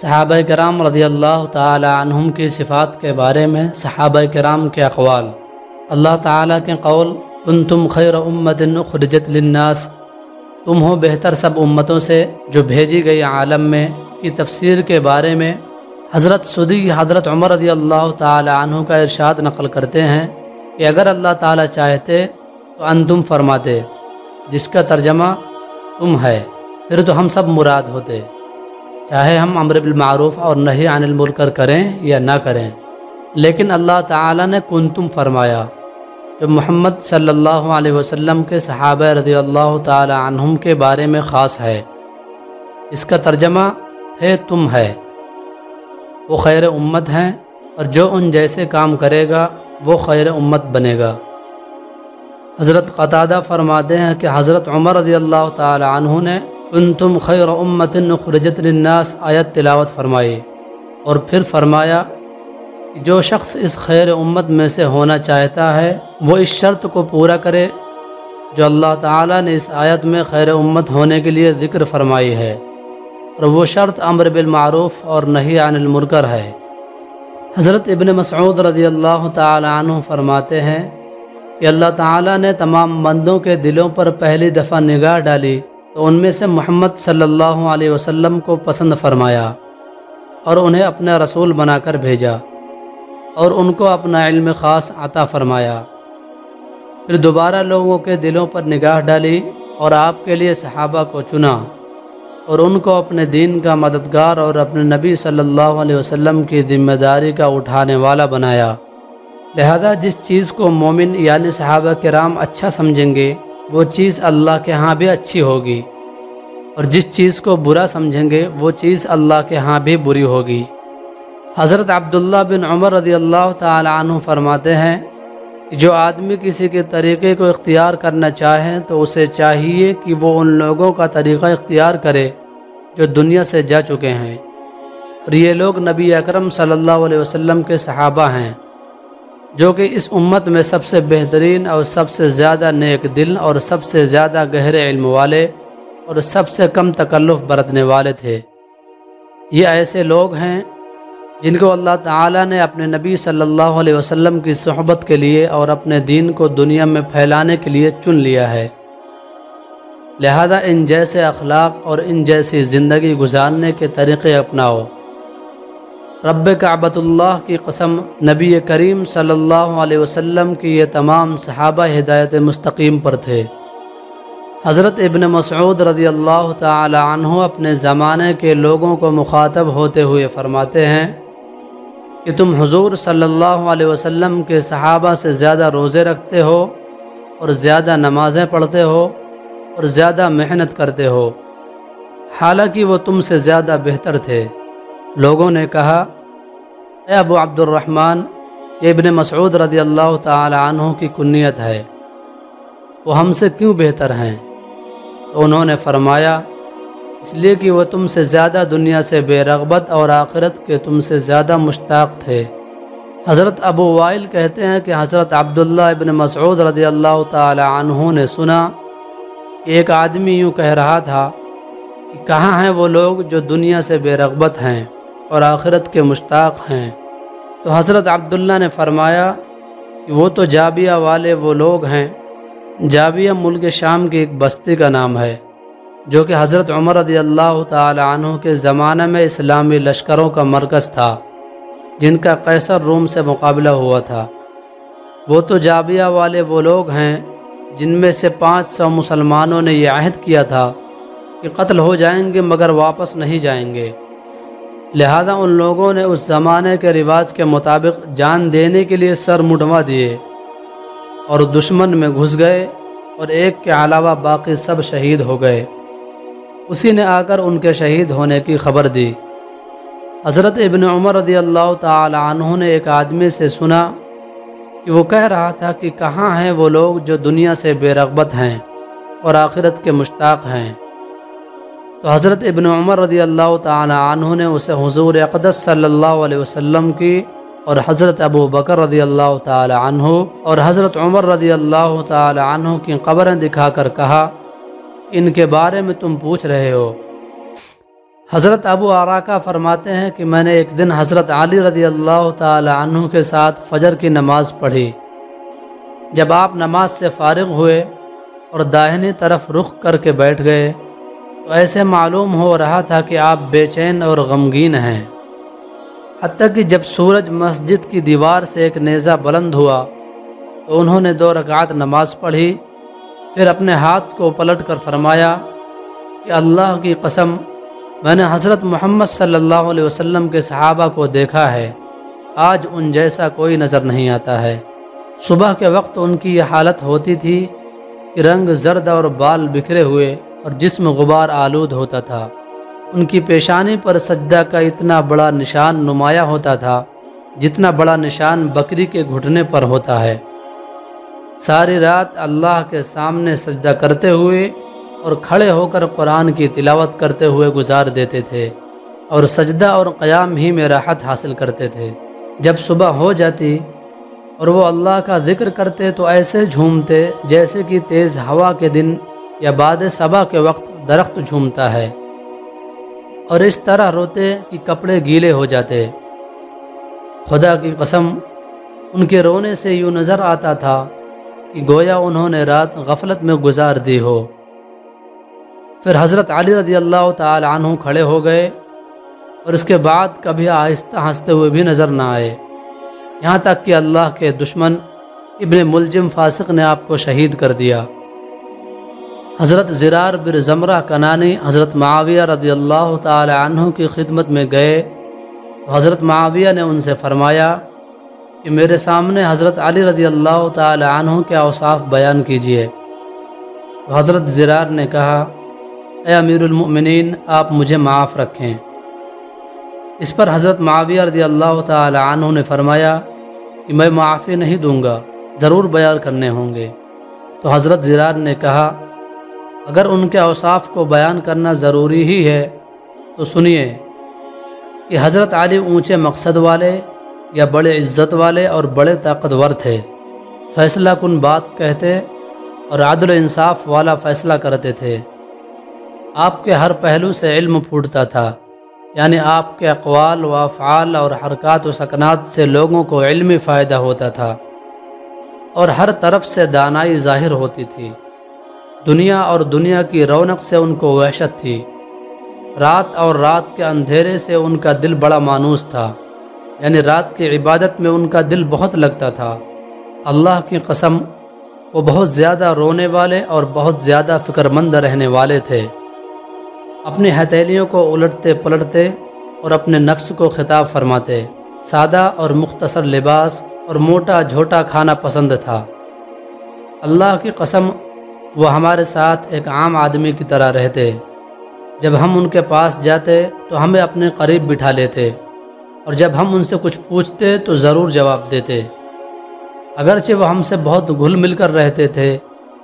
صحابہ کرام رضی اللہ تعالی عنہم کی صفات کے بارے میں صحابہ کرام کے اقوال۔ اللہ تعالیٰ کے قول ان تم خیر امت خرجت للناس تم ہو بہتر سب امتوں سے جو بھیجی گئی عالم میں کی تفسیر کے بارے میں۔ حضرت صدی حضرت عمر رضی اللہ تعالی عنہ کا ارشاد نقل کرتے ہیں کہ اگر اللہ تعالیٰ چاہتے تو ان تم فرماتے، جس کا ترجمہ تم ہے، پھر تو ہم سب مراد ہوتے۔ چاہے ہم امر بالمعروف اور نہیں عن المرکر کریں یا نہ کریں۔ لیکن اللہ تعالیٰ نے کن تم فرمایا، جو محمد صلی اللہ علیہ وسلم کے صحابہ رضی اللہ تعالی عنہم کے بارے میں خاص ہے۔ اس کا ترجمہ، ہے تم ہے۔ وہ خیر امت ہیں اور جو ان جیسے کام کرے گا، وہ خیر امت بنے گا۔ حضرت قطادہ فرماتے ہیں کہ حضرت عمر رضی اللہ تعالی عنہ نے ان تم خیر امت خرجت للناس، آیت تلاوت فرمائی اور پھر فرمایا جو شخص اس خیر امت میں سے ہونا چاہتا ہے، وہ اس شرط کو پورا کرے جو اللہ تعالیٰ نے اس آیت میں خیر امت ہونے کے لیے ذکر فرمائی ہے۔ اور وہ شرط امر بالمعروف اور نہیں عن المرکر ہے۔ حضرت ابن مسعود رضی اللہ تعالی عنہ فرماتے ہیں کہ اللہ تعالیٰ نے تمام بندوں کے دلوں پر پہلی دفعہ نگاہ ڈالی۔ تو ان میں سے محمد صلی اللہ علیہ وسلم کو پسند فرمایا اور انہیں اپنا رسول بنا کر بھیجا اور ان کو اپنا علم خاص عطا فرمایا۔ پھر دوبارہ لوگوں کے دلوں پر نگاہ ڈالی اور آپ کے لیے صحابہ کو چنا اور ان کو اپنے دین کا مددگار اور اپنے نبی صلی اللہ علیہ وسلم کی ذمہ داری کا اٹھانے والا بنایا۔ لہذا جس چیز کو مومن یعنی صحابہ کرام اچھا سمجھیں گے وہ چیز اللہ کے ہاں بھی اچھی ہوگی اور جس چیز کو برا سمجھیں گے وہ چیز اللہ کے ہاں بھی بری ہوگی۔ حضرت عبداللہ بن عمر رضی اللہ تعالی عنہ فرماتے ہیں کہ جو آدمی کسی کے طریقے کو اختیار کرنا چاہیں تو اسے چاہیے کہ وہ ان لوگوں کا طریقہ اختیار کرے جو دنیا سے جا چکے ہیں۔ اور یہ لوگ نبی اکرم صلی اللہ علیہ وسلم کے صحابہ ہیں۔ جو کہ اس امت میں سب سے بہترین اور سب سے زیادہ نیک دل اور سب سے زیادہ گہرے علم والے اور سب سے کم تکلف برتنے والے تھے۔ یہ ایسے لوگ ہیں جن کو اللہ تعالیٰ نے اپنے نبی صلی اللہ علیہ وسلم کی صحبت کے لیے اور اپنے دین کو دنیا میں پھیلانے کے لیے چن لیا ہے۔ لہذا ان جیسے اخلاق اور ان جیسی زندگی گزارنے کے طریقے اپناؤ۔ رب کعبۃ اللہ کی قسم نبی کریم صلی اللہ علیہ وسلم کی یہ تمام صحابہ ہدایت مستقیم پر تھے۔ حضرت ابن مسعود رضی اللہ تعالی عنہ اپنے زمانے کے لوگوں کو مخاطب ہوتے ہوئے فرماتے ہیں کہ تم حضور صلی اللہ علیہ وسلم کے صحابہ سے زیادہ روزے رکھتے ہو اور زیادہ نمازیں پڑھتے ہو اور زیادہ محنت کرتے ہو۔ حالانکہ وہ تم سے زیادہ بہتر تھے۔ لوگوں نے کہا، اے ابو عبد الرحمن یہ ابن مسعود رضی اللہ تعالی عنہ کی کنیت ہے، وہ ہم سے کیوں بہتر ہیں؟ تو انہوں نے فرمایا، اس لیے کہ وہ تم سے زیادہ دنیا سے بے رغبت اور آخرت کے تم سے زیادہ مشتاق تھے۔ حضرت ابو وائل کہتے ہیں کہ حضرت عبداللہ ابن مسعود رضی اللہ تعالی عنہ نے سنا کہ ایک آدمی یوں کہہ رہا تھا کہ کہاں ہیں وہ لوگ جو دنیا سے بے رغبت ہیں؟ اور آخرت کے مشتاق ہیں۔ تو حضرت عبداللہ نے فرمایا کہ وہ تو جابیہ والے وہ لوگ ہیں۔ جابیہ ملک شام کی ایک بستی کا نام ہے، جو کہ حضرت عمر رضی اللہ تعالی عنہ کے زمانہ میں اسلامی لشکروں کا مرکز تھا، جن کا قیصر روم سے مقابلہ ہوا تھا۔ وہ تو جابیہ والے وہ لوگ ہیں جن میں سے پانچ سو مسلمانوں نے یہ عہد کیا تھا کہ قتل ہو جائیں گے مگر واپس نہیں جائیں گے۔ لہذا ان لوگوں نے اس زمانے کے رواج کے مطابق جان دینے کے لیے سر مڈوا دیے اور دشمن میں گھس گئے اور ایک کے علاوہ باقی سب شہید ہو گئے۔ اسی نے آ کر ان کے شہید ہونے کی خبر دی۔ حضرت ابن عمر رضی اللہ تعالی عنہ نے ایک آدمی سے سنا کہ وہ کہہ رہا تھا کہ کہاں ہیں وہ لوگ جو دنیا سے بے رغبت ہیں اور آخرت کے مشتاق ہیں۔ تو حضرت ابن عمر رضی اللہ تعالی عنہ نے اسے حضور اقدس صلی اللہ علیہ وسلم کی اور حضرت ابو بکر رضی اللہ تعالی عنہ اور حضرت عمر رضی اللہ تعالی عنہ کی قبریں دکھا کر کہا، ان کے بارے میں تم پوچھ رہے ہو۔ حضرت ابو آراکہ فرماتے ہیں کہ میں نے ایک دن حضرت علی رضی اللہ تعالی عنہ کے ساتھ فجر کی نماز پڑھی۔ جب آپ نماز سے فارغ ہوئے اور داہنی طرف رخ کر کے بیٹھ گئے تو ایسے معلوم ہو رہا تھا کہ آپ بے چین اور غمگین ہیں۔ حتیٰ کہ جب سورج مسجد کی دیوار سے ایک نیزہ بلند ہوا تو انہوں نے دو رکعت نماز پڑھی، پھر اپنے ہاتھ کو پلٹ کر فرمایا کہ اللہ کی قسم، میں نے حضرت محمد صلی اللہ علیہ وسلم کے صحابہ کو دیکھا ہے، آج ان جیسا کوئی نظر نہیں آتا ہے۔ صبح کے وقت ان کی یہ حالت ہوتی تھی کہ رنگ زرد اور بال بکھرے ہوئے اور جسم غبار آلود ہوتا تھا۔ ان کی پیشانی پر سجدہ کا اتنا بڑا نشان نمایاں ہوتا تھا جتنا بڑا نشان بکری کے گھٹنے پر ہوتا ہے۔ ساری رات اللہ کے سامنے سجدہ کرتے ہوئے اور کھڑے ہو کر قرآن کی تلاوت کرتے ہوئے گزار دیتے تھے اور سجدہ اور قیام ہی میں راحت حاصل کرتے تھے۔ جب صبح ہو جاتی اور وہ اللہ کا ذکر کرتے تو ایسے جھومتے جیسے کہ تیز ہوا کے دن یا باد صبا کے وقت درخت جھومتا ہے اور اس طرح روتے کہ کپڑے گیلے ہو جاتے۔ خدا کی قسم، ان کے رونے سے یوں نظر آتا تھا کہ گویا انہوں نے رات غفلت میں گزار دی ہو۔ پھر حضرت علی رضی اللہ تعالی عنہ کھڑے ہو گئے اور اس کے بعد کبھی آہستہ ہنستے ہوئے بھی نظر نہ آئے۔ یہاں تک کہ اللہ کے دشمن ابن ملجم فاسق نے آپ کو شہید کر دیا۔ حضرت زرار بر زمرہ کنانی حضرت معاویہ رضی اللہ تعالی عنہ کی خدمت میں گئے۔ حضرت معاویہ نے ان سے فرمایا کہ میرے سامنے حضرت علی رضی اللہ تعالی عنہ کے اوصاف بیان کیجیے تو حضرت زرار نے کہا، اے امیر المؤمنین، آپ مجھے معاف رکھیں۔ اس پر حضرت معاویہ رضی اللہ تعالی عنہ نے فرمایا کہ میں معافی نہیں دوں گا، ضرور بیان کرنے ہوں گے۔ تو حضرت زرار نے کہا اگر ان کے اوصاف کو بیان کرنا ضروری ہی ہے، تو سنیے کہ حضرت علی اونچے مقصد والے یا بڑے عزت والے اور بڑے طاقتور تھے۔ فیصلہ کن بات کہتے اور عدل و انصاف والا فیصلہ کرتے تھے۔ آپ کے ہر پہلو سے علم پھوٹتا تھا۔ یعنی آپ کے اقوال و افعال اور حرکات و سکنات سے لوگوں کو علمی فائدہ ہوتا تھا۔ اور ہر طرف سے دانائی ظاہر ہوتی تھی۔ دنیا اور دنیا کی رونق سے ان کو وحشت تھی۔ رات اور رات کے اندھیرے سے ان کا دل بڑا مانوس تھا یعنی رات کی عبادت میں ان کا دل بہت لگتا تھا۔ اللہ کی قسم، وہ بہت زیادہ رونے والے اور بہت زیادہ فکر مند رہنے والے تھے۔ اپنی ہتھیلیوں کو الٹتے پلٹتے اور اپنے نفس کو خطاب فرماتے۔ سادہ اور مختصر لباس اور موٹا جھوٹا کھانا پسند تھا۔ اللہ کی قسم وہ ہمارے ساتھ ایک عام آدمی کی طرح رہتے۔ جب ہم ان کے پاس جاتے تو ہمیں اپنے قریب بٹھا لیتے، اور جب ہم ان سے کچھ پوچھتے تو ضرور جواب دیتے۔ اگرچہ وہ ہم سے بہت گھل مل کر رہتے تھے،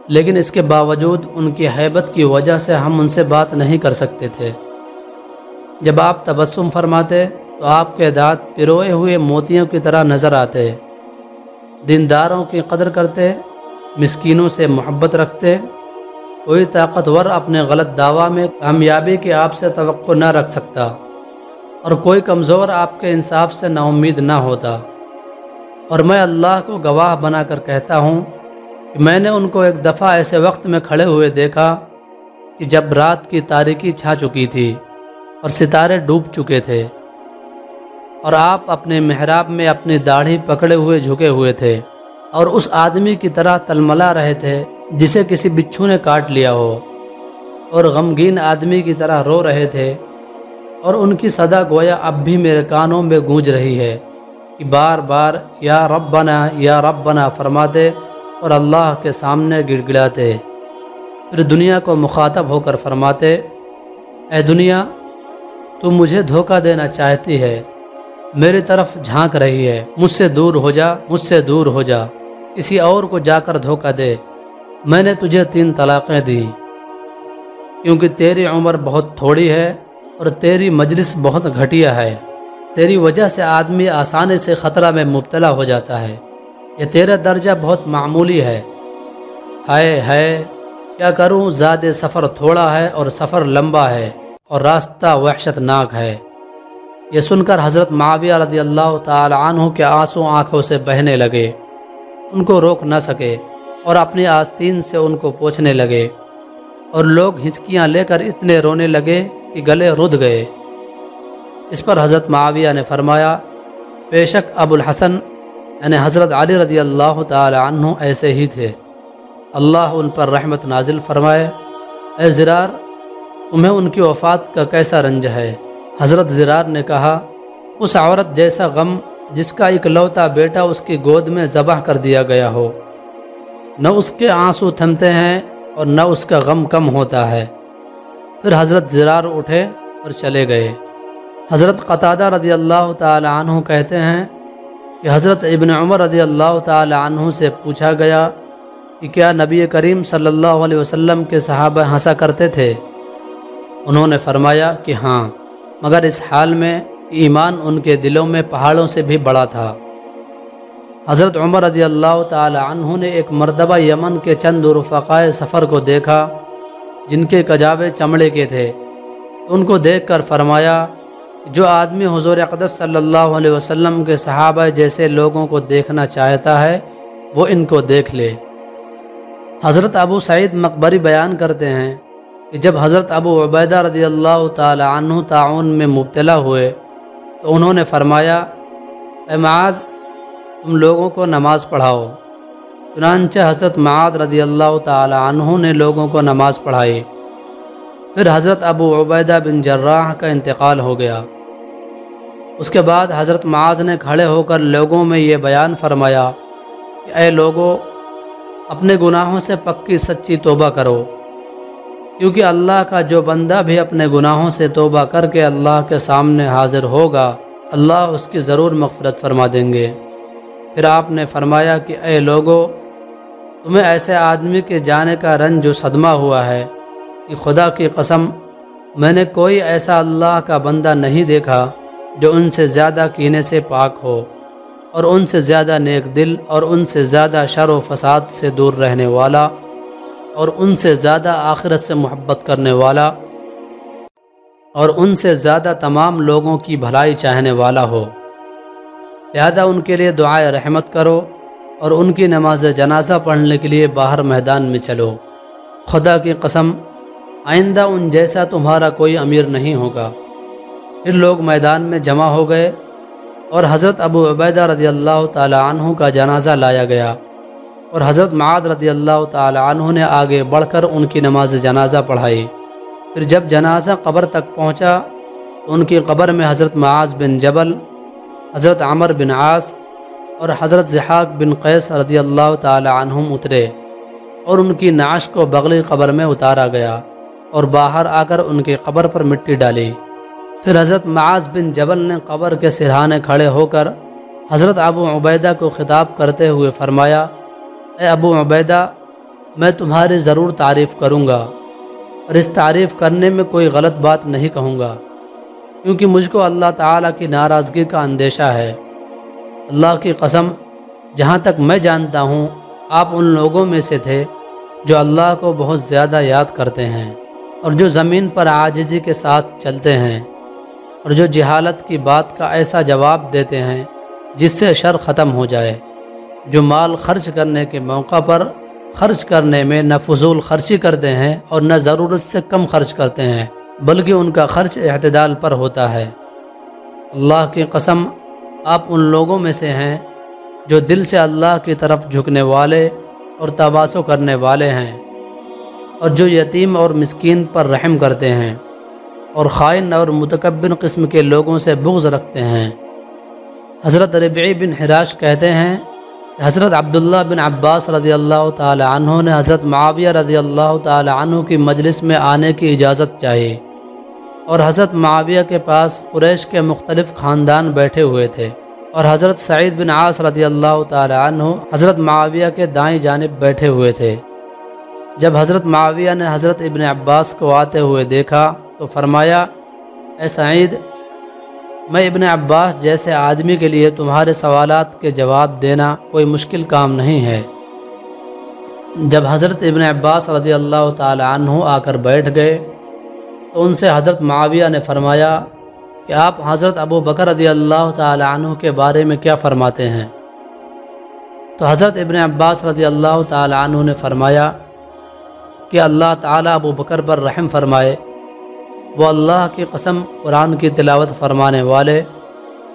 لیکن اس کے باوجود ان کی حیبت کی وجہ سے ہم ان سے بات نہیں کر سکتے تھے۔ جب آپ تبسم فرماتے تو آپ کے دانت پروئے ہوئے موتیوں کی طرح نظر آتے۔ دینداروں کی قدر کرتے مسکینوں سے محبت رکھتے کوئی طاقتور اپنے غلط دعویٰ میں کامیابی کی آپ سے توقع نہ رکھ سکتا۔ اور کوئی کمزور آپ کے انصاف سے نا امید نہ ہوتا۔ اور میں اللہ کو گواہ بنا کر کہتا ہوں کہ میں نے ان کو ایک دفعہ ایسے وقت میں کھڑے ہوئے دیکھا کہ جب رات کی تاریکی چھا چکی تھی اور ستارے ڈوب چکے تھے اور آپ اپنے محراب میں اپنی داڑھی پکڑے ہوئے جھکے ہوئے تھے۔ اور اس آدمی کی طرح تلملا رہے تھے جسے کسی بچھو نے کاٹ لیا ہو۔ اور غمگین آدمی کی طرح رو رہے تھے۔ اور ان کی صدا گویا اب بھی میرے کانوں میں گونج رہی ہے کہ بار بار یا رب بنا یا رب بنا فرماتے اور اللہ کے سامنے گڑ گڑاتے پھر دنیا کو مخاطب ہو کر فرماتے، اے دنیا، تو مجھے دھوکہ دینا چاہتی ہے۔ میری طرف جھانک رہی ہے۔ مجھ سے دور ہو جا، مجھ سے دور ہو جا۔ کسی اور کو جا کر دھوکہ دے۔ میں نے تجھے تین طلاقیں دی۔ کیونکہ تیری عمر بہت تھوڑی ہے اور تیری مجلس بہت گھٹیا ہے۔ تیری وجہ سے آدمی آسانی سے خطرہ میں مبتلا ہو جاتا ہے۔ یہ تیرا درجہ بہت معمولی ہے۔ ہائے ہے کیا کروں؟ زیادہ سفر تھوڑا ہے اور سفر لمبا ہے اور راستہ وحشت ناک ہے۔ یہ سن کر حضرت معاویہ رضی اللہ تعالی عنہ کے آنسو آنکھوں سے بہنے لگے۔ ان کو روک نہ سکے اور اپنی آستین سے ان کو پوچھنے لگے۔ اور لوگ ہچکیاں لے کر اتنے رونے لگے کہ گلے رد گئے۔ اس پر حضرت معاویہ نے فرمایا، بے شک ابو الحسن یعنی حضرت علی رضی اللہ تعالی عنہ ایسے ہی تھے۔ اللہ ان پر رحمت نازل فرمائے، اے زرار، تمہیں ان کی وفات کا کیسا رنج ہے؟ حضرت زرار نے کہا، اس عورت جیسا غم جس کا اکلوتا بیٹا اس کی گود میں ذبح کر دیا گیا ہو۔ نہ اس کے آنسو تھمتے ہیں اور نہ اس کا غم کم ہوتا ہے۔ پھر حضرت زرار اٹھے اور چلے گئے۔ حضرت قطادہ رضی اللہ تعالی عنہ کہتے ہیں کہ حضرت ابن عمر رضی اللہ تعالی عنہ سے پوچھا گیا کہ کیا نبی کریم صلی اللہ علیہ وسلم کے صحابہ ہنسا کرتے تھے؟ انہوں نے فرمایا کہ ہاں مگر اس حال میں ایمان ان کے دلوں میں پہاڑوں سے بھی بڑا تھا۔ حضرت عمر رضی اللہ تعالی عنہ نے ایک مرتبہ یمن کے چند رفقائے سفر کو دیکھا، جن کے کجاوے چمڑے کے تھے۔ ان کو دیکھ کر فرمایا، جو آدمی حضور اقدس صلی اللہ علیہ وسلم کے صحابہ جیسے لوگوں کو دیکھنا چاہتا ہے، وہ ان کو دیکھ لے۔ حضرت ابو سعید مقبری بیان کرتے ہیں کہ جب حضرت ابو عبیدہ رضی اللہ تعالی عنہ تعاون میں مبتلا ہوئے تو انہوں نے فرمایا، اے معاد تم لوگوں کو نماز پڑھاؤ۔ چنانچہ حضرت معاد رضی اللہ تعالی عنہ نے لوگوں کو نماز پڑھائی۔ پھر حضرت ابو عبیدہ بن جراح کا انتقال ہو گیا۔ اس کے بعد حضرت معاذ نے کھڑے ہو کر لوگوں میں یہ بیان فرمایا کہ اے لوگوں اپنے گناہوں سے پکی سچی توبہ کرو۔ کیونکہ اللہ کا جو بندہ بھی اپنے گناہوں سے توبہ کر کے اللہ کے سامنے حاضر ہوگا، اللہ اس کی ضرور مغفرت فرما دیں گے۔ پھر آپ نے فرمایا کہ اے لوگو، تمہیں ایسے آدمی کے جانے کا رنج جو صدمہ ہوا ہے کہ خدا کی قسم، میں نے کوئی ایسا اللہ کا بندہ نہیں دیکھا جو ان سے زیادہ کینے سے پاک ہو اور ان سے زیادہ نیک دل اور ان سے زیادہ شر و فساد سے دور رہنے والا اور ان سے زیادہ آخرت سے محبت کرنے والا اور ان سے زیادہ تمام لوگوں کی بھلائی چاہنے والا ہو۔ لہذا ان کے لیے دعائے رحمت کرو اور ان کی نماز جنازہ پڑھنے کے لیے باہر میدان میں چلو۔ خدا کی قسم، آئندہ ان جیسا تمہارا کوئی امیر نہیں ہوگا۔ پھر لوگ میدان میں جمع ہو گئے اور حضرت ابو عبیدہ رضی اللہ تعالی عنہ کا جنازہ لایا گیا۔ اور حضرت معاد رضی اللہ تعالی عنہ نے آگے بڑھ کر ان کی نماز جنازہ پڑھائی۔ پھر جب جنازہ قبر تک پہنچا تو ان کی قبر میں حضرت معاذ بن جبل، حضرت عمر بن عاص اور حضرت زحاق بن قیس رضی اللہ تعالی عنہم اترے اور ان کی نعش کو بغلی قبر میں اتارا گیا اور باہر آ کر ان کی قبر پر مٹی ڈالی۔ پھر حضرت معاذ بن جبل نے قبر کے سرحانے کھڑے ہو کر حضرت ابو عبیدہ کو خطاب کرتے ہوئے فرمایا اے ابو عبیدہ، میں تمہاری ضرور تعریف کروں گا اور اس تعریف کرنے میں کوئی غلط بات نہیں کہوں گا، کیونکہ مجھ کو اللہ تعالیٰ کی ناراضگی کا اندیشہ ہے۔ اللہ کی قسم، جہاں تک میں جانتا ہوں، آپ ان لوگوں میں سے تھے جو اللہ کو بہت زیادہ یاد کرتے ہیں اور جو زمین پر عاجزی کے ساتھ چلتے ہیں اور جو جہالت کی بات کا ایسا جواب دیتے ہیں جس سے شر ختم ہو جائے۔ جو مال خرچ کرنے کے موقع پر خرچ کرنے میں نہ فضول خرچی کرتے ہیں اور نہ ضرورت سے کم خرچ کرتے ہیں، بلکہ ان کا خرچ اعتدال پر ہوتا ہے۔ اللہ کی قسم، آپ ان لوگوں میں سے ہیں جو دل سے اللہ کی طرف جھکنے والے اور تواسو کرنے والے ہیں اور جو یتیم اور مسکین پر رحم کرتے ہیں اور خائن اور متکبر قسم کے لوگوں سے بغض رکھتے ہیں۔ حضرت ربعی بن حراش کہتے ہیں حضرت عبداللہ بن عباس رضی اللہ تعالی عنہ نے حضرت معاویہ رضی اللہ تعالی عنہ کی مجلس میں آنے کی اجازت چاہی اور حضرت معاویہ کے پاس قریش کے مختلف خاندان بیٹھے ہوئے تھے اور حضرت سعید بن عاص رضی اللہ تعالی عنہ حضرت معاویہ کے دائیں جانب بیٹھے ہوئے تھے۔ جب حضرت معاویہ نے حضرت ابن عباس کو آتے ہوئے دیکھا تو فرمایا، اے سعید میں ابن عباس جیسے آدمی کے لیے تمہارے سوالات کے جواب دینا کوئی مشکل کام نہیں ہے۔ جب حضرت ابن عباس رضی اللہ تعالی عنہ آ کر بیٹھ گئے تو ان سے حضرت معاویہ نے فرمایا کہ آپ حضرت ابو بکر رضی اللہ تعالی عنہ کے بارے میں کیا فرماتے ہیں؟ تو حضرت ابن عباس رضی اللہ تعالی عنہ نے فرمایا کہ اللہ تعالیٰ ابو بکر پر رحم فرمائے۔ وہ اللہ کی قسم قرآن کی تلاوت فرمانے والے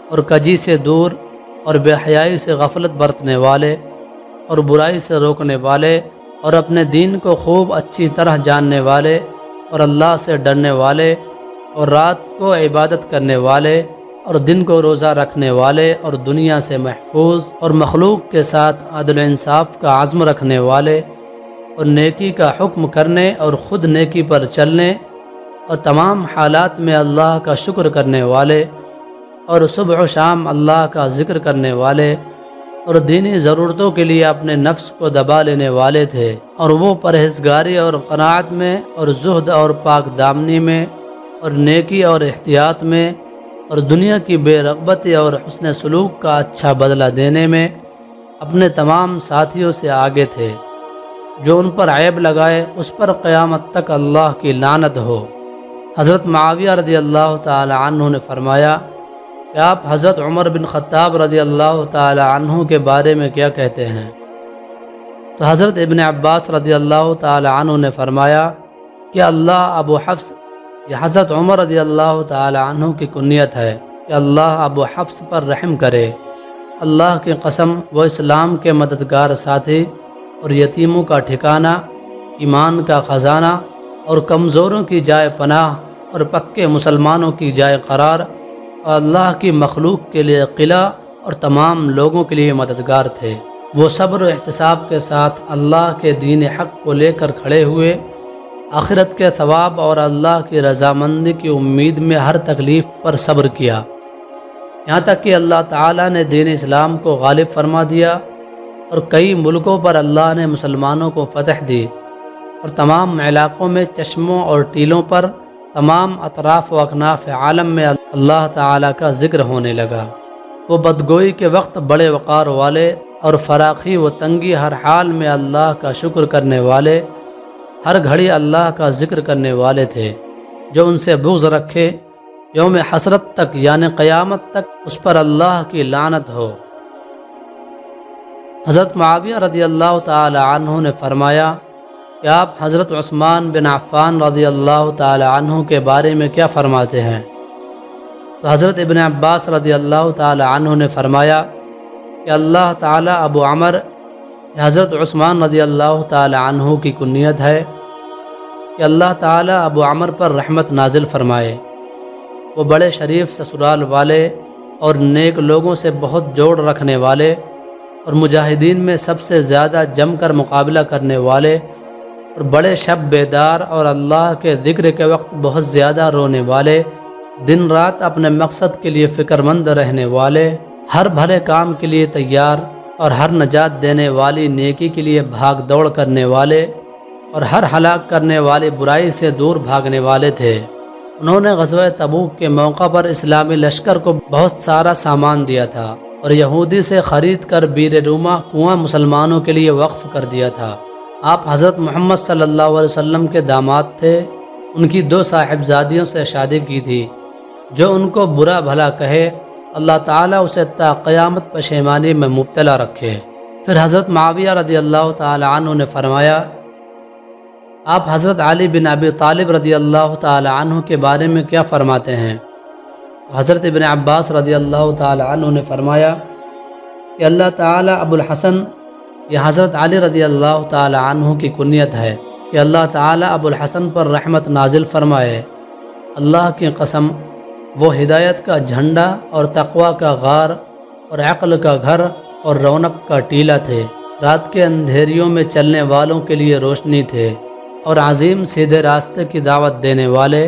اور کجی سے دور اور بے حیائی سے غفلت برتنے والے اور برائی سے روکنے والے اور اپنے دین کو خوب اچھی طرح جاننے والے اور اللہ سے ڈرنے والے اور رات کو عبادت کرنے والے اور دن کو روزہ رکھنے والے اور دنیا سے محفوظ اور مخلوق کے ساتھ عدل و انصاف کا عزم رکھنے والے اور نیکی کا حکم کرنے اور خود نیکی پر چلنے اور تمام حالات میں اللہ کا شکر کرنے والے اور صبح و شام اللہ کا ذکر کرنے والے اور دینی ضرورتوں کے لیے اپنے نفس کو دبا لینے والے تھے اور وہ پرہیزگاری اور قناعت میں اور زہد اور پاک دامنی میں اور نیکی اور احتیاط میں اور دنیا کی بے رغبتی اور حسن سلوک کا اچھا بدلہ دینے میں اپنے تمام ساتھیوں سے آگے تھے جو ان پر عیب لگائے اس پر قیامت تک اللہ کی لانت ہو۔ حضرت معاویہ رضی اللہ تعالی عنہ نے فرمایا، کہ آپ حضرت عمر بن خطاب رضی اللہ تعالی عنہ کے بارے میں کیا کہتے ہیں؟ تو حضرت ابن عباس رضی اللہ تعالی عنہ نے فرمایا کہ اللہ ابو حفظ یہ حضرت عمر رضی اللہ تعالی عنہ کی کنیت ہے کہ اللہ ابو حفظ پر رحم کرے۔ اللہ کی قسم، وہ اسلام کے مددگار ساتھی اور یتیموں کا ٹھکانہ، ایمان کا خزانہ اور کمزوروں کی جائے پناہ اور پکے مسلمانوں کی جائے قرار اور اللہ کی مخلوق کے لیے قلعہ اور تمام لوگوں کے لیے مددگار تھے۔ وہ صبر و احتساب کے ساتھ اللہ کے دین حق کو لے کر کھڑے ہوئے۔ آخرت کے ثواب اور اللہ کی رضامندی کی امید میں ہر تکلیف پر صبر کیا۔ یہاں تک کہ اللہ تعالیٰ نے دین اسلام کو غالب فرما دیا اور کئی ملکوں پر اللہ نے مسلمانوں کو فتح دی اور تمام علاقوں میں چشموں اور ٹیلوں پر تمام اطراف و اکناف عالم میں اللہ تعالیٰ کا ذکر ہونے لگا۔ وہ بدگوئی کے وقت بڑے وقار والے اور فراخی و تنگی ہر حال میں اللہ کا شکر کرنے والے، ہر گھڑی اللہ کا ذکر کرنے والے تھے، جو ان سے بغض رکھے، یوم حسرت تک یعنی قیامت تک اس پر اللہ کی لانت ہو۔ حضرت معاویہ رضی اللہ تعالی عنہ نے فرمایا کہ آپ حضرت عثمان بن عفان رضی اللہ تعالی عنہ کے بارے میں کیا فرماتے ہیں؟ تو حضرت ابن عباس رضی اللہ تعالی عنہ نے فرمایا کہ اللہ تعالی ابو عمر حضرت عثمان رضی اللہ تعالی عنہ کی کنیت ہے کہ اللہ تعالی ابو عمر پر رحمت نازل فرمائے۔ وہ بڑے شریف سسرال والے اور نیک لوگوں سے بہت جوڑ رکھنے والے اور مجاہدین میں سب سے زیادہ جم کر مقابلہ کرنے والے اور بڑے شب بیدار اور اللہ کے ذکر کے وقت بہت زیادہ رونے والے، دن رات اپنے مقصد کے لیے فکر مند رہنے والے، ہر بھلے کام کے لیے تیار اور ہر نجات دینے والی نیکی کے لیے بھاگ دوڑ کرنے والے اور ہر ہلاک کرنے والی برائی سے دور بھاگنے والے تھے۔ انہوں نے غزوہ تبوک کے موقع پر اسلامی لشکر کو بہت سارا سامان دیا تھا اور یہودی سے خرید کر بیر روما کنواں مسلمانوں کے لیے وقف کر دیا تھا۔ آپ حضرت محمد صلی اللہ علیہ وسلم کے داماد تھے، ان کی دو صاحبزادیوں سے شادی کی تھی۔ جو ان کو برا بھلا کہے، اللہ تعالیٰ اسے تا قیامت پشیمانی میں مبتلا رکھے۔ پھر حضرت معاویہ رضی اللہ تعالیٰ عنہ نے فرمایا، آپ حضرت علی بن ابی طالب رضی اللہ تعالیٰ عنہ کے بارے میں کیا فرماتے ہیں؟ حضرت ابن عباس رضی اللہ تعالیٰ عنہ نے فرمایا کہ اللہ تعالیٰ ابو الحسن یہ حضرت علی رضی اللہ تعالی عنہ کی کنیت ہے کہ اللہ تعالیٰ ابو الحسن پر رحمت نازل فرمائے۔ اللہ کی قسم، وہ ہدایت کا جھنڈا اور تقوی کا غار اور عقل کا گھر اور رونق کا ٹیلا تھے۔ رات کے اندھیریوں میں چلنے والوں کے لیے روشنی تھے اور عظیم سیدھے راستے کی دعوت دینے والے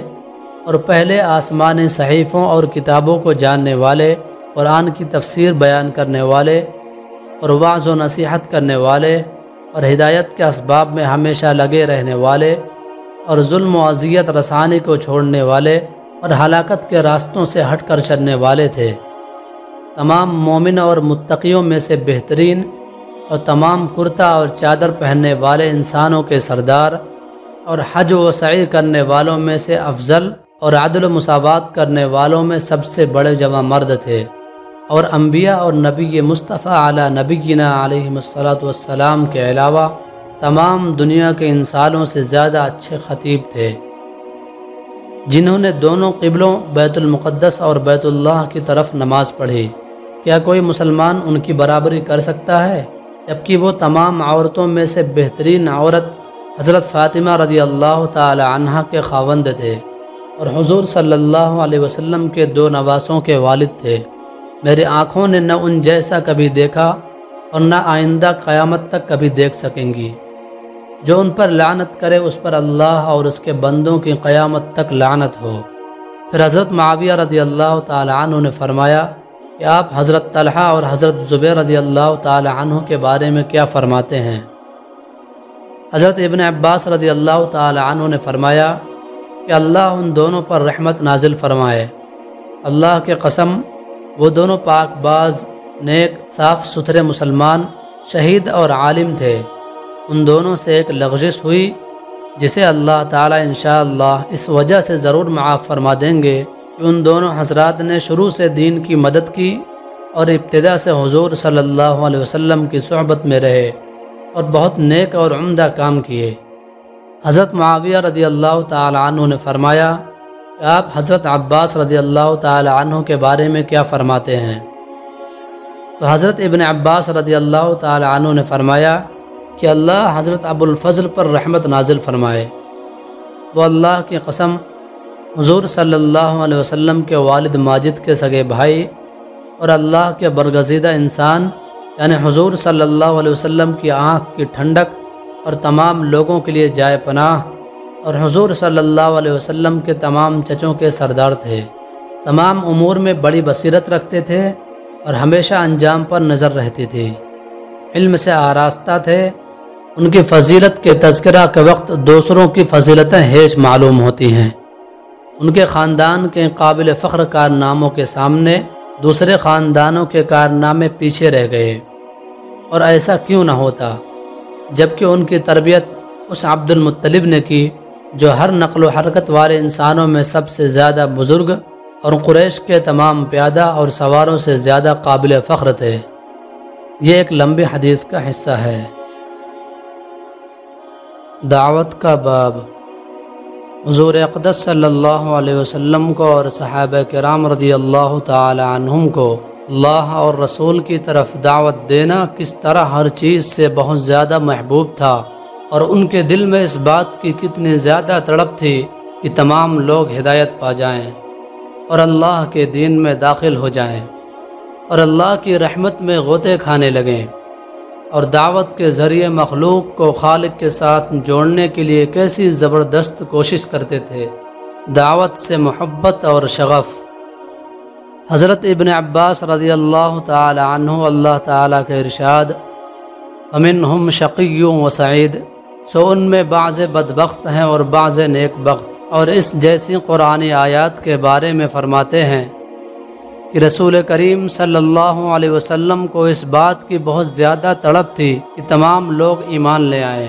اور پہلے آسمانی صحیفوں اور کتابوں کو جاننے والے قرآن کی تفسیر بیان کرنے والے اور واض و نصیحت کرنے والے اور ہدایت کے اسباب میں ہمیشہ لگے رہنے والے اور ظلم و اذیت رسانی کو چھوڑنے والے اور ہلاکت کے راستوں سے ہٹ کر چلنے والے تھے۔ تمام مومن اور متقیوں میں سے بہترین اور تمام کرتا اور چادر پہننے والے انسانوں کے سردار اور حج و سعی کرنے والوں میں سے افضل اور عدل و مساوات کرنے والوں میں سب سے بڑے جمع مرد تھے۔ اور انبیاء اور نبی مصطفیٰ اعلیٰ نبینا علیہ الصلاۃ والسلام کے علاوہ تمام دنیا کے انسانوں سے زیادہ اچھے خطیب تھے۔ جنہوں نے دونوں قبلوں بیت المقدس اور بیت اللہ کی طرف نماز پڑھی۔ کیا کوئی مسلمان ان کی برابری کر سکتا ہے؟ جبکہ وہ تمام عورتوں میں سے بہترین عورت حضرت فاطمہ رضی اللہ تعالی عنہ کے خاوند تھے اور حضور صلی اللہ علیہ وسلم کے دو نواسوں کے والد تھے۔ میری آنکھوں نے نہ ان جیسا کبھی دیکھا اور نہ آئندہ قیامت تک کبھی دیکھ سکیں گی۔ جو ان پر لعنت کرے، اس پر اللہ اور اس کے بندوں کی قیامت تک لعنت ہو۔ پھر حضرت معاویہ رضی اللہ تعالی عنہ نے فرمایا، کہ آپ حضرت طلحہ اور حضرت زبیر رضی اللہ تعالی عنہ کے بارے میں کیا فرماتے ہیں؟ حضرت ابن عباس رضی اللہ تعالی عنہ نے فرمایا کہ اللہ ان دونوں پر رحمت نازل فرمائے۔ اللہ کے قسم وہ دونوں پاک باز، نیک، صاف ستھرے مسلمان، شہید اور عالم تھے۔ ان دونوں سے ایک لغزش ہوئی، جسے اللہ تعالیٰ انشاءاللہ اس وجہ سے ضرور معاف فرما دیں گے کہ ان دونوں حضرات نے شروع سے دین کی مدد کی اور ابتدا سے حضور صلی اللہ علیہ وسلم کی صحبت میں رہے اور بہت نیک اور عمدہ کام کیے۔ حضرت معاویہ رضی اللہ تعالیٰ عنہ نے فرمایا آپ حضرت عباس رضی اللہ تعالیٰ عنہ کے بارے میں کیا فرماتے ہیں؟ تو حضرت ابن عباس رضی اللہ تعالیٰ عنہ نے فرمایا کہ اللہ حضرت ابو الفضل پر رحمت نازل فرمائے۔ وہ اللہ کی قسم، حضور صلی اللہ علیہ وسلم کے والد ماجد کے سگے بھائی اور اللہ کے برگزیدہ انسان یعنی حضور صلی اللہ علیہ وسلم کی آنکھ کی ٹھنڈک اور تمام لوگوں کے لیے جائے پناہ اور حضور صلی اللہ علیہ وسلم کے تمام چچوں کے سردار تھے۔ تمام امور میں بڑی بصیرت رکھتے تھے اور ہمیشہ انجام پر نظر رہتی تھی علم سے آراستہ تھے۔ ان کی فضیلت کے تذکرہ کے وقت دوسروں کی فضیلتیں ہیچ معلوم ہوتی ہیں۔ ان کے خاندان کے قابل فخر کارناموں کے سامنے دوسرے خاندانوں کے کارنامے پیچھے رہ گئے۔ اور ایسا کیوں نہ ہوتا؟ جبکہ ان کی تربیت اس عبد المطلب نے کی۔ جو ہر نقل و حرکت والے انسانوں میں سب سے زیادہ بزرگ اور قریش کے تمام پیادہ اور سواروں سے زیادہ قابل فخر تھے۔ یہ ایک لمبی حدیث کا حصہ ہے۔ دعوت کا باب۔ حضور اقدس صلی اللہ علیہ وسلم کو اور صحابہ کرام رضی اللہ تعالی عنہم کو اللہ اور رسول کی طرف دعوت دینا کس طرح ہر چیز سے بہت زیادہ محبوب تھا۔ اور ان کے دل میں اس بات کی کتنی زیادہ تڑپ تھی کہ تمام لوگ ہدایت پا جائیں اور اللہ کے دین میں داخل ہو جائیں اور اللہ کی رحمت میں غوطے کھانے لگیں اور دعوت کے ذریعے مخلوق کو خالق کے ساتھ جوڑنے کے لیے کیسی زبردست کوشش کرتے تھے۔ دعوت سے محبت اور شغف۔ حضرت ابن عباس رضی اللہ تعالی عنہ اللہ تعالیٰ کے ارشاد امن ہم شقیوں و سعید سو ان میں بعض بدبخت ہیں اور بعض نیک بخت۔ اور اس جیسی قرآن آیات کے بارے میں فرماتے ہیں کہ رسول کریم صلی اللہ علیہ وسلم کو اس بات کی بہت زیادہ تڑپ تھی کہ تمام لوگ ایمان لے آئیں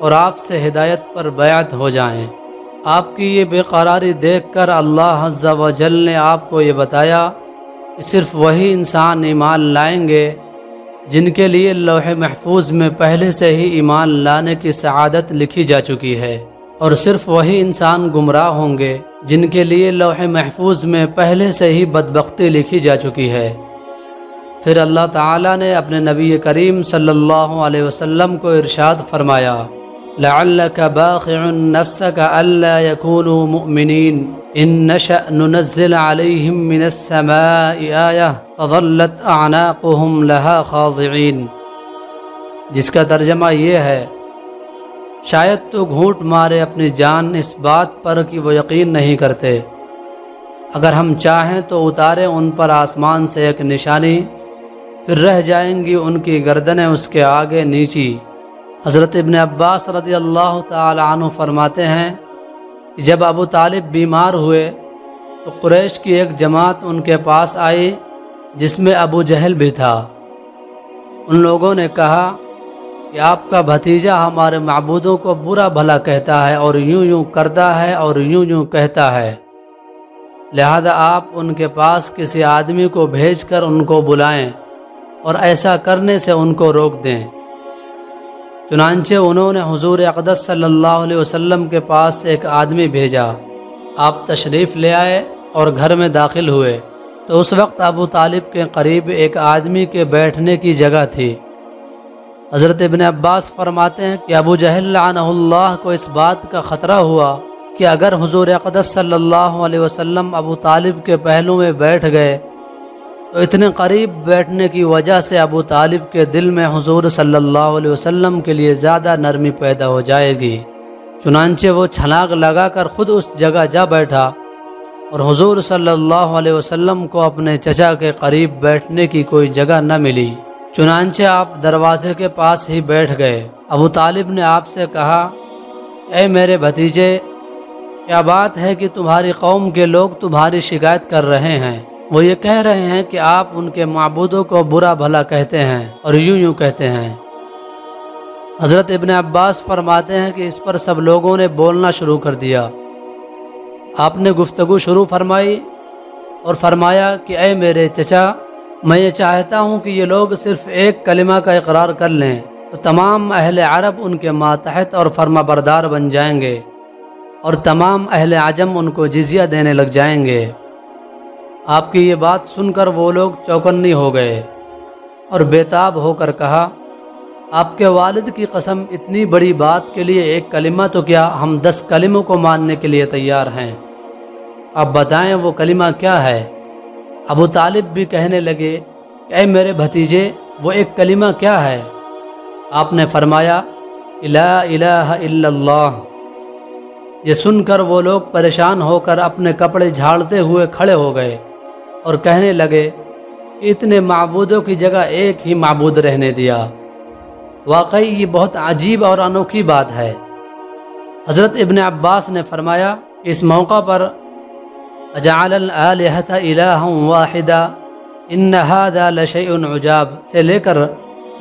اور آپ سے ہدایت پر بیعت ہو جائیں۔ آپ کی یہ بے قراری دیکھ کر اللہ حض و جل نے آپ کو یہ بتایا کہ صرف وہی انسان ایمان لائیں گے جن کے لیے لوح محفوظ میں پہلے سے ہی ایمان لانے کی سعادت لکھی جا چکی ہے، اور صرف وہی انسان گمراہ ہوں گے جن کے لیے لوح محفوظ میں پہلے سے ہی بدبختی لکھی جا چکی ہے۔ پھر اللہ تعالیٰ نے اپنے نبی کریم صلی اللہ علیہ وسلم کو ارشاد فرمایا لعلك باخع نفسك ألا يكونوا مؤمنين إن نشأ ننزل عليهم من السماء آية فظلت أعناقهم لها خاضعين۔ جس کا ترجمہ یہ ہے، شاید تو گھونٹ مارے اپنی جان اس بات پر کہ وہ یقین نہیں کرتے۔ اگر ہم چاہیں تو اتاریں ان پر آسمان سے ایک نشانی، پھر رہ جائیں گی ان کی گردنیں اس کے آگے نیچی۔ حضرت ابن عباس رضی اللہ تعالی عنہ فرماتے ہیں کہ جب ابو طالب بیمار ہوئے تو قریش کی ایک جماعت ان کے پاس آئی۔ جس میں ابو جہل بھی تھا۔ ان لوگوں نے کہا کہ آپ کا بھتیجا ہمارے معبودوں کو برا بھلا کہتا ہے اور یوں یوں کرتا ہے اور یوں یوں کہتا ہے۔ لہذا آپ ان کے پاس کسی آدمی کو بھیج کر ان کو بلائیں اور ایسا کرنے سے ان کو روک دیں۔ چنانچہ انہوں نے حضور اقدس صلی اللہ علیہ وسلم کے پاس ایک آدمی بھیجا۔ آپ تشریف لے آئے اور گھر میں داخل ہوئے۔ تو اس وقت ابو طالب کے قریب ایک آدمی کے بیٹھنے کی جگہ تھی۔ حضرت ابن عباس فرماتے ہیں کہ ابو جہل لعنہ اللہ کو اس بات کا خطرہ ہوا کہ اگر حضور اقدس صلی اللہ علیہ وسلم ابو طالب کے پہلو میں بیٹھ گئے، تو اتنے قریب بیٹھنے کی وجہ سے ابو طالب کے دل میں حضور صلی اللہ علیہ وسلم کے لیے زیادہ نرمی پیدا ہو جائے گی۔ چنانچہ وہ چھلاگ لگا کر خود اس جگہ جا بیٹھا۔ اور حضور صلی اللہ علیہ وسلم کو اپنے چچا کے قریب بیٹھنے کی کوئی جگہ نہ ملی۔ چنانچہ آپ دروازے کے پاس ہی بیٹھ گئے۔ ابو طالب نے آپ سے کہا، اے میرے بھتیجے، کیا بات ہے کہ تمہاری قوم کے لوگ تمہاری شکایت کر رہے ہیں؟ وہ یہ کہہ رہے ہیں کہ آپ ان کے معبودوں کو برا بھلا کہتے ہیں اور یوں یوں کہتے ہیں۔ حضرت ابن عباس فرماتے ہیں کہ اس پر سب لوگوں نے بولنا شروع کر دیا۔ آپ نے گفتگو شروع فرمائی اور فرمایا کہ اے میرے چچا، میں یہ چاہتا ہوں کہ یہ لوگ صرف ایک کلمہ کا اقرار کر لیں۔ تو تمام اہل عرب ان کے ماتحت اور فرما بردار بن جائیں گے اور تمام اہل عجم ان کو جزیہ دینے لگ جائیں گے۔ آپ کی یہ بات سن کر وہ لوگ چوکنی ہو گئے اور بیتاب ہو کر کہا، آپ کے والد کی قسم، اتنی بڑی بات کے لیے ایک کلمہ تو کیا ہم دس کلموں کو ماننے کے لیے تیار ہیں؟ آپ بتائیں وہ کلمہ کیا ہے؟ ابو طالب بھی کہنے لگے کہ اے میرے بھتیجے، وہ ایک کلمہ کیا ہے؟ آپ نے فرمایا الہ الہ الا اللہ. یہ سن کر وہ لوگ پریشان ہو کر اپنے کپڑے جھاڑتے ہوئے کھڑے ہو گئے اور کہنے لگے کہ اتنے معبودوں کی جگہ ایک ہی معبود رہنے دیا۔ واقعی یہ بہت عجیب اور انوکھی بات ہے۔ حضرت ابن عباس نے فرمایا کہ اس موقع پر اجعل الہ واحدہ ان هذا لشیء عجاب. سے لے کر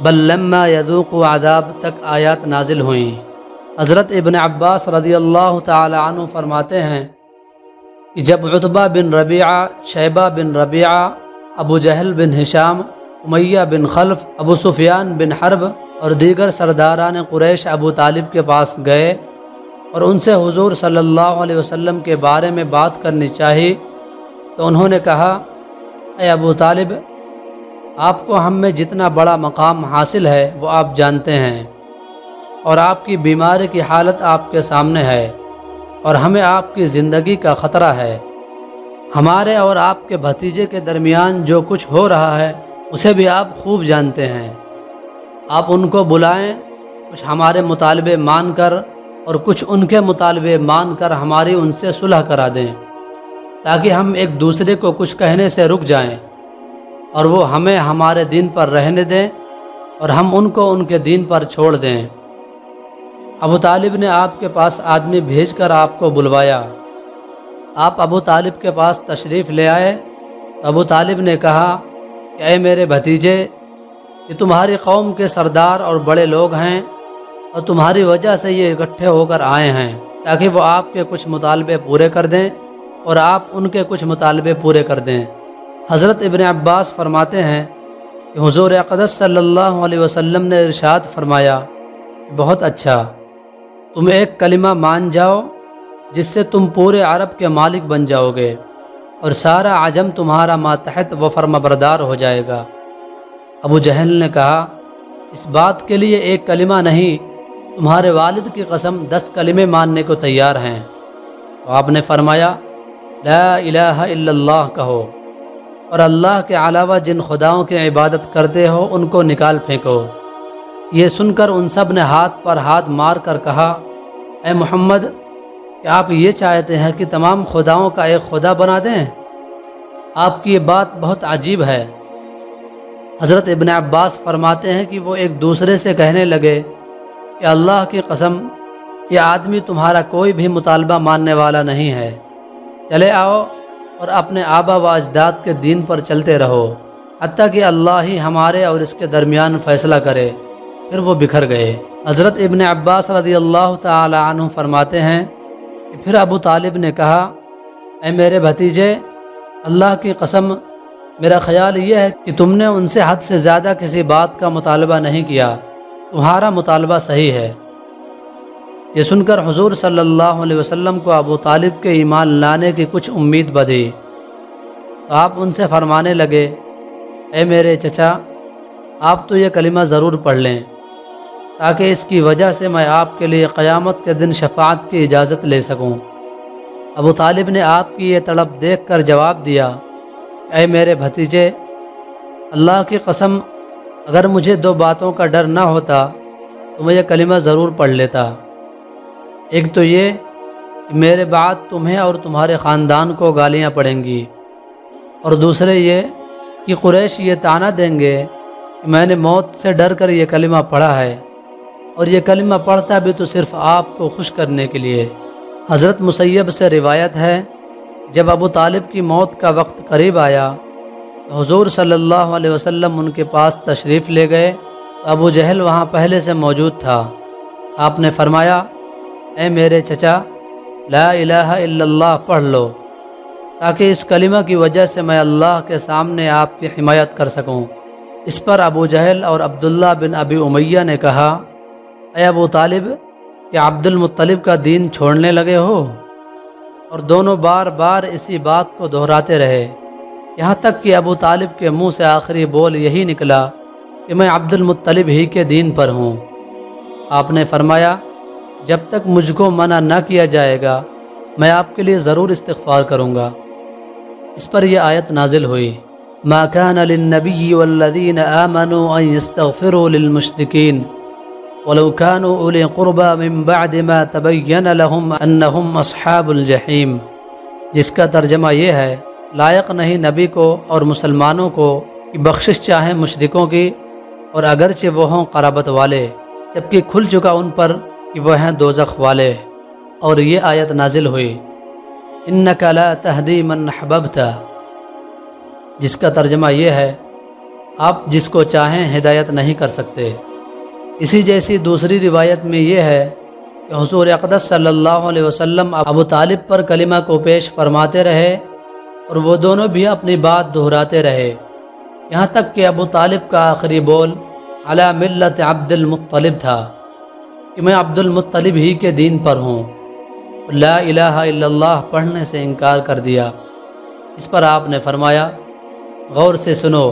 بل لما یذوق عذاب تک آیات نازل ہوئیں۔ حضرت ابن عباس رضی اللہ تعالی عنہ فرماتے ہیں کہ جب عطبہ بن ربیعہ، شیبہ بن ربیعہ، ابو جہل بن حشام امیہ بن خلف، ابو سفیان بن حرب اور دیگر سرداران قریش ابو طالب کے پاس گئے اور ان سے حضور صلی اللہ علیہ وسلم کے بارے میں بات کرنی چاہی تو انہوں نے کہا، اے ابو طالب، آپ کو ہم میں جتنا بڑا مقام حاصل ہے وہ آپ جانتے ہیں اور آپ کی بیماری کی حالت آپ کے سامنے ہے اور ہمیں آپ کی زندگی کا خطرہ ہے۔ ہمارے اور آپ کے بھتیجے کے درمیان جو کچھ ہو رہا ہے، اسے بھی آپ خوب جانتے ہیں۔ آپ ان کو بلائیں، کچھ ہمارے مطالبے مان کر اور کچھ ان کے مطالبے مان کر ہماری ان سے صلح کرا دیں، تاکہ ہم ایک دوسرے کو کچھ کہنے سے رک جائیں اور وہ ہمیں ہمارے دین پر رہنے دیں اور ہم ان کو ان کے دین پر چھوڑ دیں۔ ابو طالب نے آپ کے پاس آدمی بھیج کر آپ کو بلوایا۔ آپ ابو طالب کے پاس تشریف لے آئے۔ ابو طالب نے کہا کہ اے میرے بھتیجے، یہ تمہاری قوم کے سردار اور بڑے لوگ ہیں۔ اور تمہاری وجہ سے یہ اکٹھے ہو کر آئے ہیں تاکہ وہ آپ کے کچھ مطالبے پورے کر دیں اور آپ ان کے کچھ مطالبے پورے کر دیں۔ حضرت ابن عباس فرماتے ہیں کہ حضور اقدس صلی اللہ علیہ وسلم نے ارشاد فرمایا، بہت اچھا تم ایک کلمہ مان جاؤ جس سے تم پورے عرب کے مالک بن جاؤ گے اور سارا عجم تمہارا ماتحت و فرما بردار ہو جائے گا۔ ابو جہل نے کہا، اس بات کے لیے ایک کلمہ نہیں تمہارے والد کی قسم دس کلمے ماننے کو تیار ہیں۔ تو آپ نے فرمایا، لا الہ الا اللہ کہو۔ اور اللہ کے علاوہ جن خداؤں کی عبادت کرتے ہو، ان کو نکال پھینکو۔ یہ سن کر ان سب نے ہاتھ پر ہاتھ مار کر کہا، اے محمد، کیا آپ یہ چاہتے ہیں کہ تمام خداؤں کا ایک خدا بنا دیں؟ آپ کی یہ بات بہت عجیب ہے۔ حضرت ابن عباس فرماتے ہیں کہ وہ ایک دوسرے سے کہنے لگے کہ اللہ کی قسم، یہ آدمی تمہارا کوئی بھی مطالبہ ماننے والا نہیں ہے۔ چلے آؤ اور اپنے آبا و اجداد کے دین پر چلتے رہو، حتیٰ کہ اللہ ہی ہمارے اور اس کے درمیان فیصلہ کرے۔ پھر وہ بکھر گئے۔ حضرت ابن عباس رضی اللہ تعالی عنہ فرماتے ہیں کہ پھر ابو طالب نے کہا، اے میرے بھتیجے، اللہ کی قسم، میرا خیال یہ ہے کہ تم نے ان سے حد سے زیادہ کسی بات کا مطالبہ نہیں کیا۔ تمہارا مطالبہ صحیح ہے۔ یہ سن کر حضور صلی اللہ علیہ وسلم کو ابو طالب کے ایمان لانے کی کچھ امید بدھی۔ تو آپ ان سے فرمانے لگے، اے میرے چچا، آپ تو یہ کلمہ ضرور پڑھ لیں، تاکہ اس کی وجہ سے میں آپ کے لیے قیامت کے دن شفاعت کی اجازت لے سکوں۔ ابو طالب نے آپ کی یہ طلب دیکھ کر جواب دیا، اے میرے بھتیجے، اللہ کی قسم اگر مجھے دو باتوں کا ڈر نہ ہوتا تو میں یہ کلمہ ضرور پڑھ لیتا۔ ایک تو یہ کہ میرے بعد تمہیں اور تمہارے خاندان کو گالیاں پڑیں گی۔ اور دوسرے یہ کہ قریش یہ تانا دیں گے کہ میں نے موت سے ڈر کر یہ کلمہ پڑھا ہے۔ اور یہ کلمہ پڑھتا بھی تو صرف آپ کو خوش کرنے کے لیے۔ حضرت مسیب سے روایت ہے، جب ابو طالب کی موت کا وقت قریب آیا حضور صلی اللہ علیہ وسلم ان کے پاس تشریف لے گئے۔ ابو جہل وہاں پہلے سے موجود تھا۔ آپ نے فرمایا، اے میرے چچا، لا الہ الا اللہ پڑھ لو، تاکہ اس کلمہ کی وجہ سے میں اللہ کے سامنے آپ کی حمایت کر سکوں۔ اس پر ابو جہل اور عبداللہ بن ابی امیہ نے کہا، اے ابو طالب کہ عبد المطلب کا دین چھوڑنے لگے ہو؟ اور دونوں بار بار اسی بات کو دہراتے رہے۔ یہاں تک کہ ابو طالب کے منہ سے آخری بول یہی نکلا کہ میں عبد المطلب ہی کے دین پر ہوں۔ آپ نے فرمایا، جب تک مجھ کو منع نہ کیا جائے گا، میں آپ کے لیے ضرور استغفار کروں گا۔ اس پر یہ آیت نازل ہوئی۔ ما كان للنبي والذين آمنوا أن يستغفروا للمشركين ولو كانوا أولي قربى من بعد ما تبين لهم أنهم أصحاب الجحيم۔ جس کا ترجمہ یہ ہے لائق نہیں نبی کو اور مسلمانوں کو کہ بخشش چاہیں مشرکوں کی اور اگرچہ وہ ہوں قرابت والے، جبکہ کھل چکا ان پر کہ وہ ہیں دوزخ والے۔ اور یہ آیت نازل ہوئی۔ ان لا تہدی من حببتا جس کا ترجمہ یہ ہے، آپ جس کو چاہیں ہدایت نہیں کر سکتے۔ اسی جیسی دوسری روایت میں یہ ہے کہ حضور اقدس صلی اللہ علیہ وسلم ابو طالب پر کلمہ کو پیش فرماتے رہے۔ اور وہ دونوں بھی اپنی بات دہراتے رہے۔ یہاں تک کہ ابو طالب کا آخری بول علی ملت عبد المطلب تھا کہ میں عبد المطلب ہی کے دین پر ہوں۔ لا الہ الا اللہ پڑھنے سے انکار کر دیا۔ اس پر آپ نے فرمایا، غور سے سنو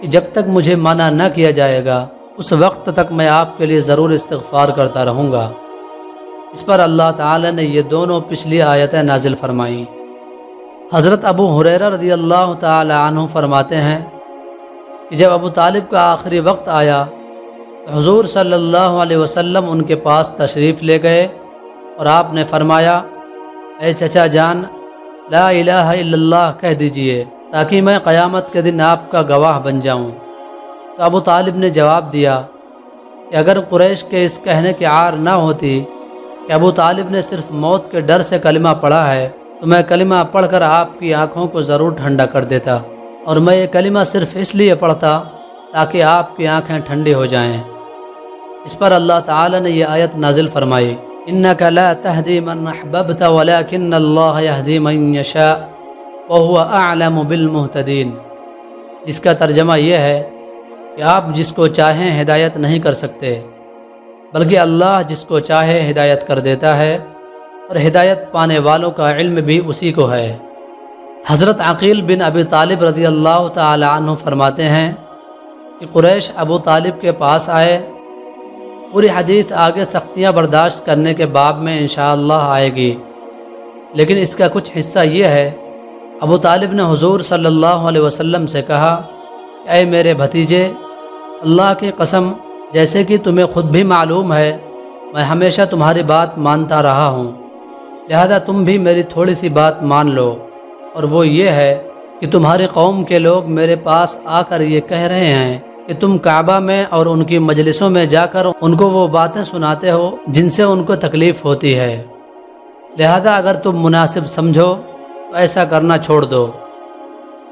کہ جب تک مجھے منع نہ کیا جائے گا، اس وقت تک میں آپ کے لیے ضرور استغفار کرتا رہوں گا۔ اس پر اللہ تعالی نے یہ دونوں پچھلی آیتیں نازل فرمائیں۔ حضرت ابو حریرہ رضی اللہ تعالی عنہ فرماتے ہیں کہ جب ابو طالب کا آخری وقت آیا تو حضور صلی اللہ علیہ وسلم ان کے پاس تشریف لے گئے اور آپ نے فرمایا، اے چچا جان، لا الہ الا اللہ کہہ دیجیے تاکہ میں قیامت کے دن آپ کا گواہ بن جاؤں۔ تو ابو طالب نے جواب دیا کہ اگر قریش کے اس کہنے کی عار نہ ہوتی کہ ابو طالب نے صرف موت کے ڈر سے کلمہ پڑھا ہے تو میں کلمہ پڑھ کر آپ کی آنکھوں کو ضرور ٹھنڈا کر دیتا اور میں یہ کلمہ صرف اس لیے پڑھتا تاکہ آپ کی آنکھیں ٹھنڈی ہو جائیں۔ اس پر اللہ تعالی نے یہ آیت نازل فرمائی انك لا تهدي من احببت ولكن الله يهدي من يشاء وهو اعلم بالمهتدين۔ جس کا ترجمہ یہ ہے کہ آپ جس کو چاہیں ہدایت نہیں کر سکتے، بلکہ اللہ جس کو چاہے ہدایت کر دیتا ہے۔ اور ہدایت پانے والوں کا علم بھی اسی کو ہے۔ حضرت عقیل بن ابی طالب رضی اللہ تعالی عنہ فرماتے ہیں کہ قریش ابو طالب کے پاس آئے۔ پوری حدیث آگے سختیاں برداشت کرنے کے باب میں انشاءاللہ آئے گی۔ لیکن اس کا کچھ حصہ یہ ہے، ابو طالب نے حضور صلی اللہ علیہ وسلم سے کہا کہ اے میرے بھتیجے، اللہ کی قسم، جیسے کہ تمہیں خود بھی معلوم ہے، میں ہمیشہ تمہاری بات مانتا رہا ہوں۔ لہذا تم بھی میری تھوڑی سی بات مان لو۔ اور وہ یہ ہے کہ تمہاری قوم کے لوگ میرے پاس آ کر یہ کہہ رہے ہیں کہ تم کعبہ میں اور ان کی مجلسوں میں جا کر ان کو وہ باتیں سناتے ہو جن سے ان کو تکلیف ہوتی ہے۔ لہذا اگر تم مناسب سمجھو تو ایسا کرنا چھوڑ دو۔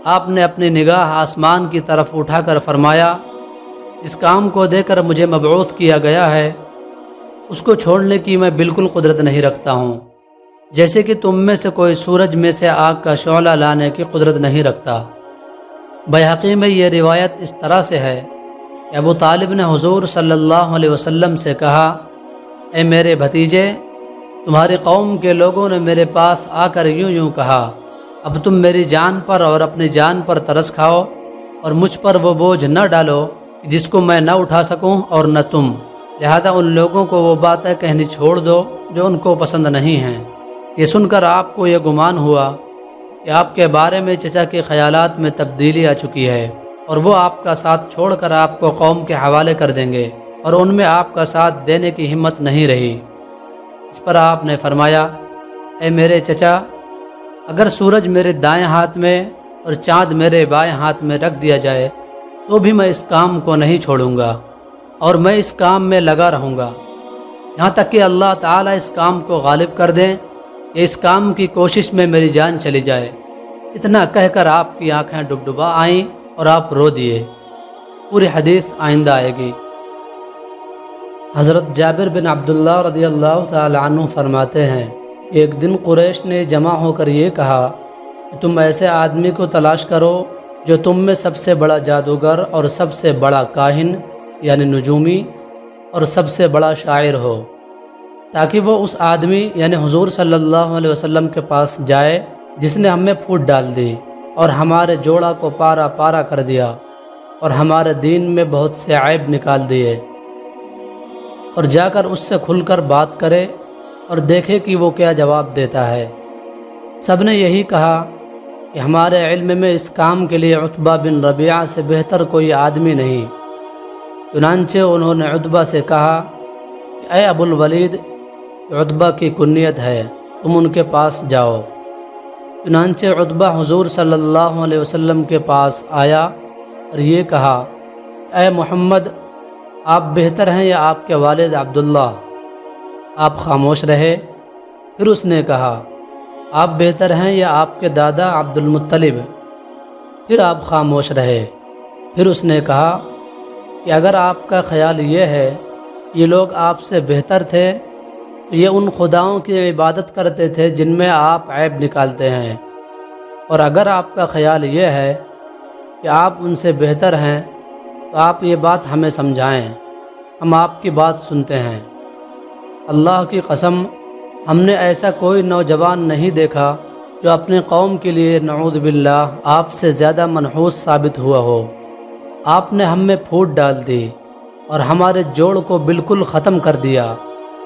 آپ نے اپنی نگاہ آسمان کی طرف اٹھا کر فرمایا، جس کام کو دے کر مجھے مبعوث کیا گیا ہے، اس کو چھوڑنے کی میں بالکل قدرت نہیں رکھتا ہوں۔ جیسے کہ تم میں سے کوئی سورج میں سے آگ کا شعلہ لانے کی قدرت نہیں رکھتا۔ بحقی میں یہ روایت اس طرح سے ہے۔ کہ ابو طالب نے حضور صلی اللہ علیہ وسلم سے کہا، اے میرے بھتیجے، تمہاری قوم کے لوگوں نے میرے پاس آ کر یوں یوں کہا، اب تم میری جان پر اور اپنی جان پر ترس کھاؤ اور مجھ پر وہ بوجھ نہ ڈالو جس کو میں نہ اٹھا سکوں اور نہ تم۔ لہذا ان لوگوں کو وہ باتیں کہنی چھوڑ دو جو ان کو پسند نہیں ہیں۔ یہ سن کر آپ کو یہ گمان ہوا کہ آپ کے بارے میں چچا کے خیالات میں تبدیلی آ چکی ہے اور وہ آپ کا ساتھ چھوڑ کر آپ کو قوم کے حوالے کر دیں گے اور ان میں آپ کا ساتھ دینے کی ہمت نہیں رہی۔ اس پر آپ نے فرمایا، اے میرے چچا، اگر سورج میرے دائیں ہاتھ میں اور چاند میرے بائیں ہاتھ میں رکھ دیا جائے، تو بھی میں اس کام کو نہیں چھوڑوں گا اور میں اس کام میں لگا رہوں گا۔ یہاں تک کہ اللہ تعالیٰ اس کام کو غالب کر دیں کہ اس کام کی کوشش میں میری جان چلی جائے۔ اتنا کہہ کر آپ کی آنکھیں ڈبڈبا آئیں اور آپ رو دیے۔ پوری حدیث آئندہ آئے گی۔ حضرت جابر بن عبداللہ رضی اللہ تعالیٰ عنہ فرماتے ہیں، ایک دن قریش نے جمع ہو کر یہ کہا کہ تم ایسے آدمی کو تلاش کرو جو تم میں سب سے بڑا جادوگر اور سب سے بڑا کاہن یعنی نجومی، اور سب سے بڑا شاعر ہو۔ تاکہ وہ اس آدمی یعنی حضور صلی اللہ علیہ وسلم کے پاس جائے جس نے ہم میں پھوٹ ڈال دی اور ہمارے جوڑا کو پارا پارا کر دیا اور ہمارے دین میں بہت سے عیب نکال دیے اور جا کر اس سے کھل کر بات کرے اور دیکھے کہ وہ کیا جواب دیتا ہے۔ سب نے یہی کہا کہ ہمارے علم میں اس کام کے لیے عطبہ بن ربیعہ سے بہتر کوئی آدمی نہیں۔ چنانچہ انہوں نے عطبہ سے کہا کہ اے ابو الولید عطبہ کی کنیت ہے، تم ان کے پاس جاؤ۔ چنانچہ عطبہ حضور صلی اللہ علیہ وسلم کے پاس آیا اور یہ کہا، اے محمد، آپ بہتر ہیں یا آپ کے والد عبداللہ؟ آپ خاموش رہے؟ پھر اس نے کہا، آپ بہتر ہیں یا آپ کے دادا عبد المطلب پھر آپ خاموش رہے۔ پھر اس نے کہا، کہ اگر آپ کا خیال یہ ہے، یہ لوگ آپ سے بہتر تھے یہ ان خداؤں کی عبادت کرتے تھے جن میں آپ عیب نکالتے ہیں۔ اور اگر آپ کا خیال یہ ہے کہ آپ ان سے بہتر ہیں، تو آپ یہ بات ہمیں سمجھائیں۔ ہم آپ کی بات سنتے ہیں۔ اللہ کی قسم، ہم نے ایسا کوئی نوجوان نہیں دیکھا جو اپنے قوم کے لیے نعوذ باللہ آپ سے زیادہ منحوس ثابت ہوا ہو۔ آپ نے ہم میں پھوٹ ڈال دی اور ہمارے جوڑ کو بالکل ختم کر دیا۔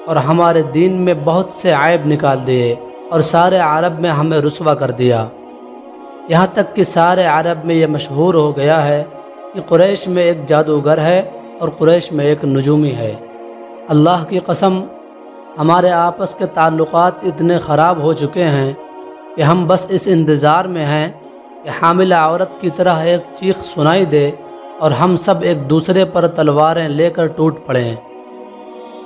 اور ہمارے دین میں بہت سے عائب نکال دیے اور سارے عرب میں ہمیں رسوا کر دیا۔ یہاں تک کہ سارے عرب میں یہ مشہور ہو گیا ہے کہ قریش میں ایک جادوگر ہے اور قریش میں ایک نجومی ہے۔ اللہ کی قسم، ہمارے آپس کے تعلقات اتنے خراب ہو چکے ہیں کہ ہم بس اس انتظار میں ہیں کہ حاملہ عورت کی طرح ایک چیخ سنائی دے اور ہم سب ایک دوسرے پر تلواریں لے کر ٹوٹ پڑیں۔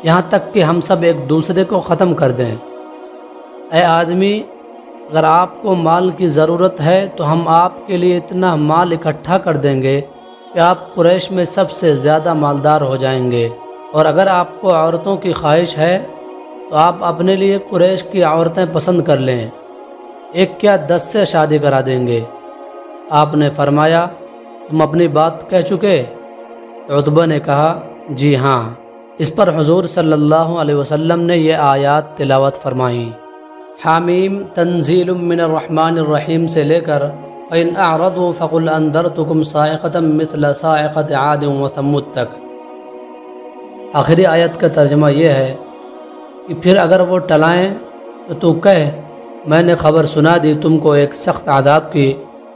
یہاں تک کہ ہم سب ایک دوسرے کو ختم کر دیں۔ اے آدمی، اگر آپ کو مال کی ضرورت ہے تو ہم آپ کے لیے اتنا مال اکٹھا کر دیں گے کہ آپ قریش میں سب سے زیادہ مالدار ہو جائیں گے۔ اور اگر آپ کو عورتوں کی خواہش ہے تو آپ اپنے لیے قریش کی عورتیں پسند کر لیں۔ ایک کیا دس سے شادی کرا دیں گے؟ آپ نے فرمایا، تم اپنی بات کہہ چکے؟ عطبہ نے کہا جی ہاں۔ اس پر حضور صلی اللہ علیہ وسلم نے یہ آیات تلاوت فرمائیں حامیم تنزیل من الرحمن الرحیم سے لے کر فَإِنْ أَعْرَضُوا فَقُلْ أَنذَرْتُكُمْ صَاعِقَةً مِثْلَ صَاعِقَةِ عَادٍ وَثَمُّدْ تک آخری آیت کا ترجمہ یہ ہے کہ پھر اگر وہ ٹلائیں تو تو کہہ، میں نے خبر سنا دی تم کو ایک سخت عذاب کی،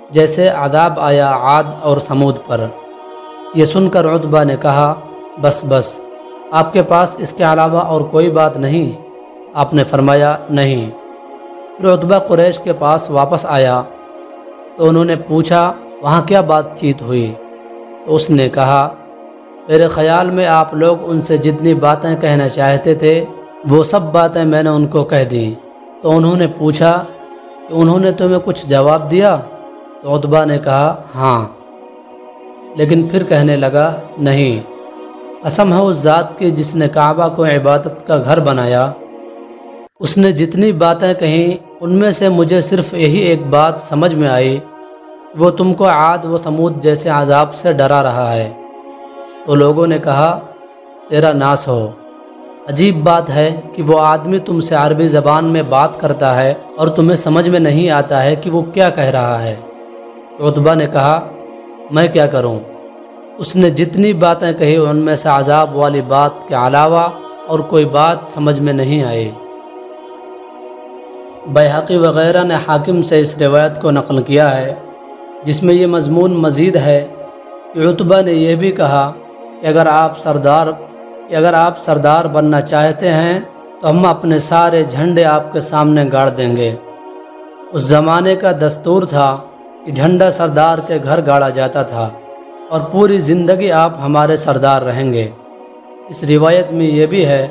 جیسے عذاب آیا عاد اور سمود پر۔ یہ سن کر عطبہ نے کہا، بس بس۔ آپ کے پاس اس کے علاوہ اور کوئی بات نہیں۔ آپ نے فرمایا، نہیں. پھر اتبا قریش کے پاس واپس آیا۔ تو انہوں نے پوچھا، وہاں کیا بات چیت ہوئی؟ تو اس نے کہا، میرے خیال میں آپ لوگ ان سے جتنی باتیں کہنا چاہتے تھے، وہ سب باتیں میں نے ان کو کہہ دی تو انہوں نے پوچھا، کہ انہوں نے تمہیں کچھ جواب دیا؟ تو اتبا نے کہا ہاں. لیکن پھر کہنے لگا، نہیں. قسم ہے اس ذات کی جس نے کعبہ کو عبادت کا گھر بنایا۔ اس نے جتنی باتیں کہیں، ان میں سے مجھے صرف یہی ایک بات سمجھ میں آئی۔ وہ تم کو عاد و سمود جیسے عذاب سے ڈرا رہا ہے۔ تو لوگوں نے کہا، تیرا ناس ہو۔ عجیب بات ہے کہ وہ آدمی تم سے عربی زبان میں بات کرتا ہے اور تمہیں سمجھ میں نہیں آتا ہے کہ وہ کیا کہہ رہا ہے۔ عطبہ نے کہا، میں کیا کروں؟ اس نے جتنی باتیں کہی ان میں سے عذاب والی بات کے علاوہ اور کوئی بات سمجھ میں نہیں آئی۔ بحقی وغیرہ نے حاکم سے اس روایت کو نقل کیا ہے، جس میں یہ مضمون مزید ہے کہ عطبہ نے یہ بھی کہا کہ اگر آپ سردار، کہ اگر آپ سردار بننا چاہتے ہیں تو ہم اپنے سارے جھنڈے آپ کے سامنے گاڑ دیں گے۔ اس زمانے کا دستور تھا کہ جھنڈا سردار کے گھر گاڑا جاتا تھا۔ اور پوری زندگی آپ ہمارے سردار رہیں گے۔ اس روایت میں یہ بھی ہے،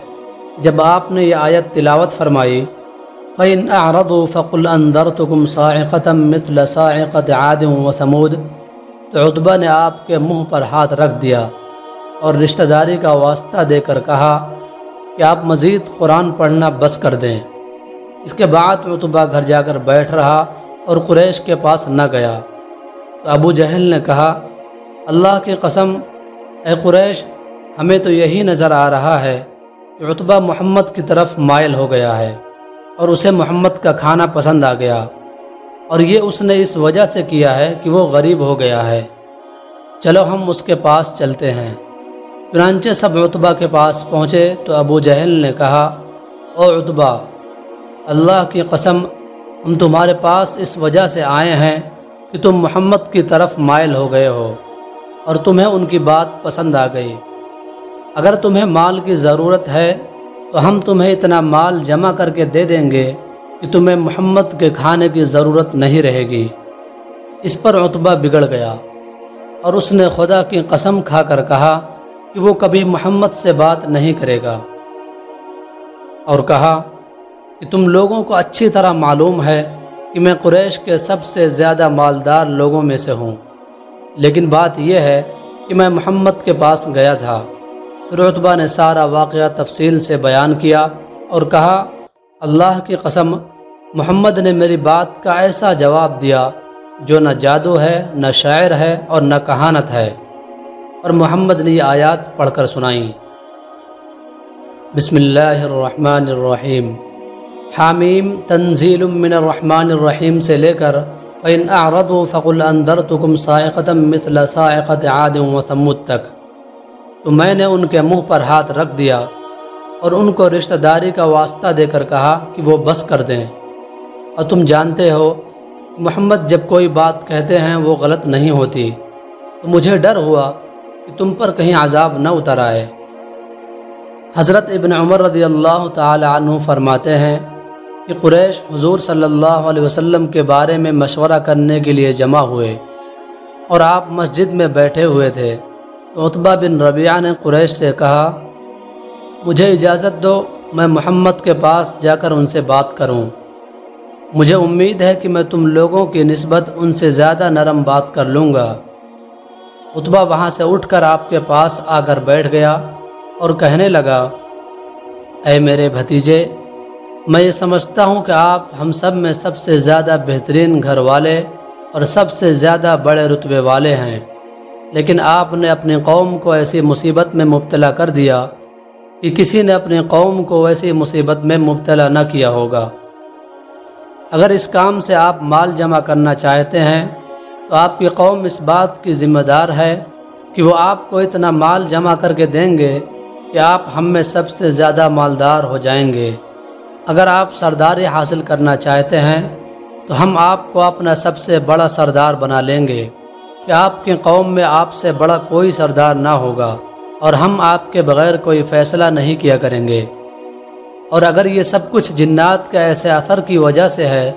جب آپ نے یہ آیت تلاوت فرمائی فعن اعرضوا فقل انذرتكم صاعقة مثل صاعقة عاد وثمود، تو عطبہ نے آپ کے منہ پر ہاتھ رکھ دیا اور رشتہ داری کا واسطہ دے کر کہا کہ آپ مزید قرآن پڑھنا بس کر دیں۔ اس کے بعد رتبہ گھر جا کر بیٹھ رہا اور قریش کے پاس نہ گیا۔ تو ابو جہل نے کہا اللہ کی قسم، اے قریش، ہمیں تو یہی نظر آ رہا ہے کہ رتبہ محمد کی طرف مائل ہو گیا ہے اور اسے محمد کا کھانا پسند آ گیا۔ اور یہ اس نے اس وجہ سے کیا ہے کہ وہ غریب ہو گیا ہے۔ چلو ہم اس کے پاس چلتے ہیں۔ چنانچہ سب عطبہ کے پاس پہنچے تو ابو جہل نے کہا، او عطبہ اللہ کی قسم، ہم تمہارے پاس اس وجہ سے آئے ہیں کہ تم محمد کی طرف مائل ہو گئے ہو۔ اور تمہیں ان کی بات پسند آ گئی۔ اگر تمہیں مال کی ضرورت ہے، تو ہم تمہیں اتنا مال جمع کر کے دے دیں گے کہ تمہیں محمد کے کھانے کی ضرورت نہیں رہے گی۔ اس پر عطبہ بگڑ گیا اور اس نے خدا کی قسم کھا کر کہا کہ وہ کبھی محمد سے بات نہیں کرے گا۔ اور کہا کہ تم لوگوں کو اچھی طرح معلوم ہے کہ میں قریش کے سب سے زیادہ مالدار لوگوں میں سے ہوں۔ لیکن بات یہ ہے کہ میں محمد کے پاس گیا تھا۔ پھر رتبہ نے سارا واقعہ تفصیل سے بیان کیا اور کہا، اللہ کی قسم، محمد نے میری بات کا ایسا جواب دیا جو نہ جادو ہے، نہ شاعر ہے اور نہ کہانت ہے۔ اور محمد نے یہ آیات پڑھ کر سنائیں بسم اللہ الرحمن الرحیم۔ حامیم تنزیل من الرحمن الرحیم سے لے کر فَإِنْ أَعْرَضُوا فَقُلْ أَنذَرْتُكُمْ صَاعِقَةً مِثْلَ صَاعِقَةِ عَادٍ وَثَمُّدْ تک تو میں نے ان کے منہ پر ہاتھ رکھ دیا اور ان کو رشتہ داری کا واسطہ دے کر کہا کہ وہ بس کر دیں۔ اور تم جانتے ہو محمد جب کوئی بات کہتے ہیں وہ غلط نہیں ہوتی۔ تو مجھے ڈر ہوا کہ تم پر کہیں عذاب نہ اتر آئے۔ حضرت ابن عمر رضی اللہ تعالی عنہ فرماتے ہیں کہ قریش حضور صلی اللہ علیہ وسلم کے بارے میں مشورہ کرنے کے لیے جمع ہوئے اور آپ مسجد میں بیٹھے ہوئے تھے۔ تو عطبہ بن ربیعہ نے قریش سے کہا، مجھے اجازت دو، میں محمد کے پاس جا کر ان سے بات کروں۔ مجھے امید ہے کہ میں تم لوگوں کی نسبت ان سے زیادہ نرم بات کر لوں گا۔ اتبا وہاں سے اٹھ کر آپ کے پاس آ کر بیٹھ گیا اور کہنے لگا، اے میرے بھتیجے میں یہ سمجھتا ہوں کہ آپ ہم سب میں سب سے زیادہ بہترین گھر والے اور سب سے زیادہ بڑے رتبے والے ہیں۔ لیکن آپ نے اپنی قوم کو ایسی مصیبت میں مبتلا کر دیا کہ کسی نے اپنی قوم کو ایسی مصیبت میں مبتلا نہ کیا ہوگا۔ اگر اس کام سے آپ مال جمع کرنا چاہتے ہیں، تو آپ کی قوم اس بات کی ذمہ دار ہے کہ وہ آپ کو اتنا مال جمع کر کے دیں گے کہ آپ ہم میں سب سے زیادہ مالدار ہو جائیں گے۔ اگر آپ سرداری حاصل کرنا چاہتے ہیں، تو ہم آپ کو اپنا سب سے بڑا سردار بنا لیں گے کہ آپ کی قوم میں آپ سے بڑا کوئی سردار نہ ہوگا اور ہم آپ کے بغیر کوئی فیصلہ نہیں کیا کریں گے۔ اور اگر یہ سب کچھ جنات کا ایسے اثر کی وجہ سے ہے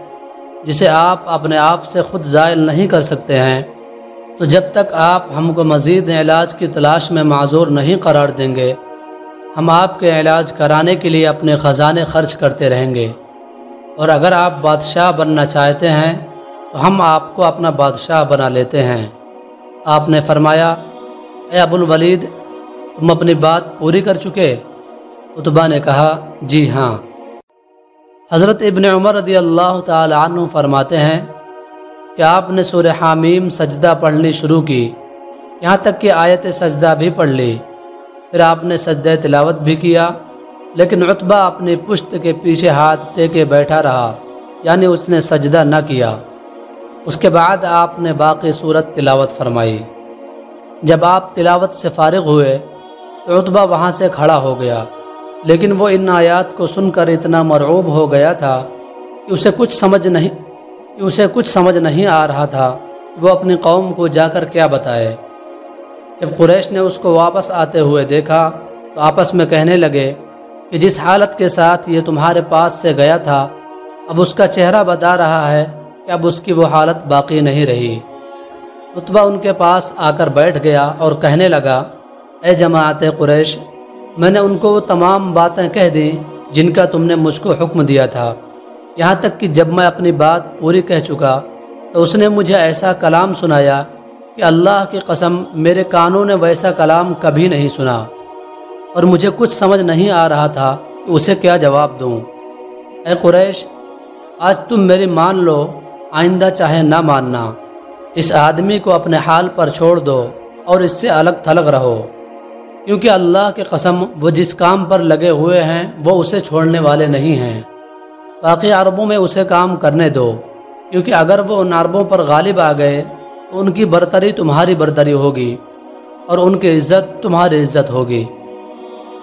جسے آپ اپنے آپ سے خود زائل نہیں کر سکتے ہیں، تو جب تک آپ ہم کو مزید علاج کی تلاش میں معذور نہیں قرار دیں گے ہم آپ کے علاج کرانے کے لیے اپنے خزانے خرچ کرتے رہیں گے۔ اور اگر آپ بادشاہ بننا چاہتے ہیں، تو ہم آپ کو اپنا بادشاہ بنا لیتے ہیں۔ آپ نے فرمایا، اے ابو الولید، تم اپنی بات پوری کر چکے؟ اتبا نے کہا جی ہاں۔ حضرت ابن عمر رضی اللہ تعالی عنہ فرماتے ہیں کہ آپ نے سورہ حامیم سجدہ پڑھنی شروع کی۔ یہاں تک کہ آیت سجدہ بھی پڑھ لی۔ پھر آپ نے سجدہ تلاوت بھی کیا، لیکن عطبہ اپنی پشت کے پیچھے ہاتھ ٹیکے بیٹھا رہا یعنی اس نے سجدہ نہ کیا۔ اس کے بعد آپ نے باقی صورت تلاوت فرمائی۔ جب آپ تلاوت سے فارغ ہوئے تو عطبہ وہاں سے کھڑا ہو گیا، لیکن وہ ان آیات کو سن کر اتنا مرعوب ہو گیا تھا کہ اسے کچھ سمجھ نہیں، کہ اسے کچھ سمجھ نہیں آ رہا تھا۔ وہ اپنی قوم کو جا کر کیا بتائے؟ جب قریش نے اس کو واپس آتے ہوئے دیکھا تو آپس میں کہنے لگے کہ جس حالت کے ساتھ یہ تمہارے پاس سے گیا تھا، اب اس کا چہرہ بتا رہا ہے کہ اب اس کی وہ حالت باقی نہیں رہی۔ اتبا ان کے پاس آ کر بیٹھ گیا اور کہنے لگا، اے جماعت قریش، میں نے ان کو وہ تمام باتیں کہہ دیں جن کا تم نے مجھ کو حکم دیا تھا۔ یہاں تک کہ جب میں اپنی بات پوری کہہ چکا تو اس نے مجھے ایسا کلام سنایا کہ اللہ کی قسم میرے کانوں نے ویسا کلام کبھی نہیں سنا اور مجھے کچھ سمجھ نہیں آ رہا تھا کہ اسے کیا جواب دوں۔ اے قریش، آج تم میری مان لو، آئندہ چاہے نہ ماننا۔ اس آدمی کو اپنے حال پر چھوڑ دو اور اس سے الگ تھلگ رہو۔ کیونکہ اللہ کے قسم وہ جس کام پر لگے ہوئے ہیں، وہ اسے چھوڑنے والے نہیں ہیں۔ باقی عربوں میں اسے کام کرنے دو، کیونکہ اگر وہ ان عربوں پر غالب آ گئے ان کی برتری تمہاری برتری ہوگی اور ان کی عزت تمہاری عزت ہوگی۔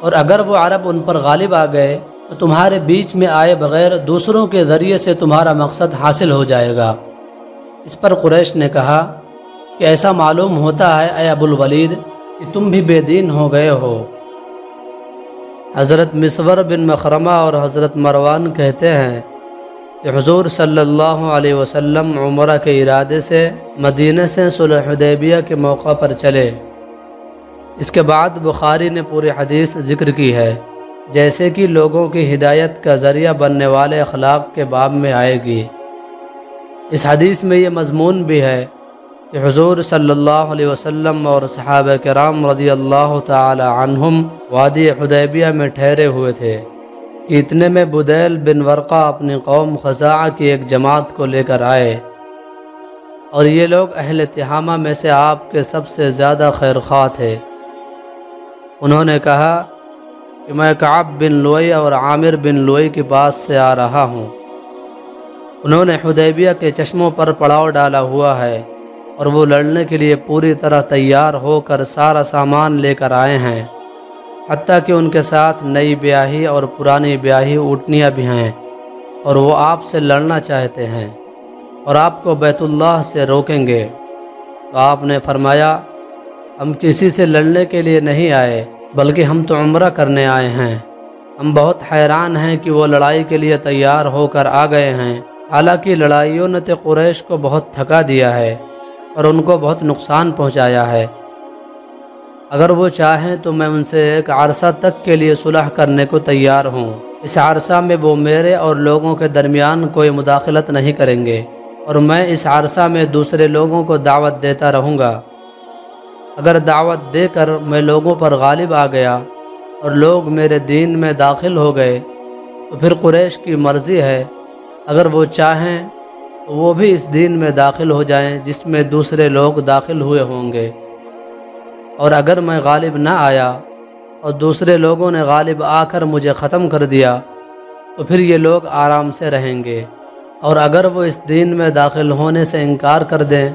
اور اگر وہ عرب ان پر غالب آ گئے، تو تمہارے بیچ میں آئے بغیر دوسروں کے ذریعے سے تمہارا مقصد حاصل ہو جائے گا۔ اس پر قریش نے کہا کہ ایسا معلوم ہوتا ہے اے ابو الولید کہ تم بھی بے دین ہو گئے ہو۔ حضرت مصور بن مخرمہ اور حضرت مروان کہتے ہیں حضور صلی اللہ علیہ وسلم عمرہ کے ارادے سے مدینہ سے صلح حدیبیہ کے موقع پر چلے۔ اس کے بعد بخاری نے پوری حدیث ذکر کی ہے، جیسے کہ لوگوں کی ہدایت کا ذریعہ بننے والے اخلاق کے باب میں آئے گی۔ اس حدیث میں یہ مضمون بھی ہے کہ حضور صلی اللہ علیہ وسلم اور صحابہ کرام رضی اللہ تعالی عنہم وادی حدیبیہ میں ٹھہرے ہوئے تھے۔ اتنے میں بدیل بن ورقہ اپنی قوم خزاں کی ایک جماعت کو لے کر آئے۔ اور یہ لوگ اہل تہامہ میں سے آپ کے سب سے زیادہ خیر خواہ تھے۔ انہوں نے کہا کہ میں کعب بن لوئی اور عامر بن لوئی کے پاس سے آ رہا ہوں۔ انہوں نے حدیبیہ کے چشموں پر پڑاؤ ڈالا ہوا ہے اور وہ لڑنے کے لیے پوری طرح تیار ہو کر سارا سامان لے کر آئے ہیں۔ حتیٰ کہ ان کے ساتھ نئی بیاہی اور پرانی بیاہی اوٹنیاں بھی ہیں اور وہ آپ سے لڑنا چاہتے ہیں اور آپ کو بیت اللہ سے روکیں گے۔ تو آپ نے فرمایا، ہم کسی سے لڑنے کے لیے نہیں آئے، بلکہ ہم تو عمرہ کرنے آئے ہیں۔ ہم بہت حیران ہیں کہ وہ لڑائی کے لیے تیار ہو کر آ گئے ہیں۔ حالانکہ لڑائیوں نے تو قریش کو بہت تھکا دیا ہے اور ان کو بہت نقصان پہنچایا ہے۔ اگر وہ چاہیں تو میں ان سے ایک عرصہ تک کے لیے صلح کرنے کو تیار ہوں۔ اس عرصہ میں وہ میرے اور لوگوں کے درمیان کوئی مداخلت نہیں کریں گے اور میں اس عرصہ میں دوسرے لوگوں کو دعوت دیتا رہوں گا۔ اگر دعوت دے کر میں لوگوں پر غالب آ گیا اور لوگ میرے دین میں داخل ہو گئے، تو پھر قریش کی مرضی ہے۔ اگر وہ چاہیں وہ بھی اس دین میں داخل ہو جائیں جس میں دوسرے لوگ داخل ہوئے ہوں گے۔ اور اگر میں غالب نہ آیا اور دوسرے لوگوں نے غالب آ کر مجھے ختم کر دیا، تو پھر یہ لوگ آرام سے رہیں گے۔ اور اگر وہ اس دین میں داخل ہونے سے انکار کر دیں،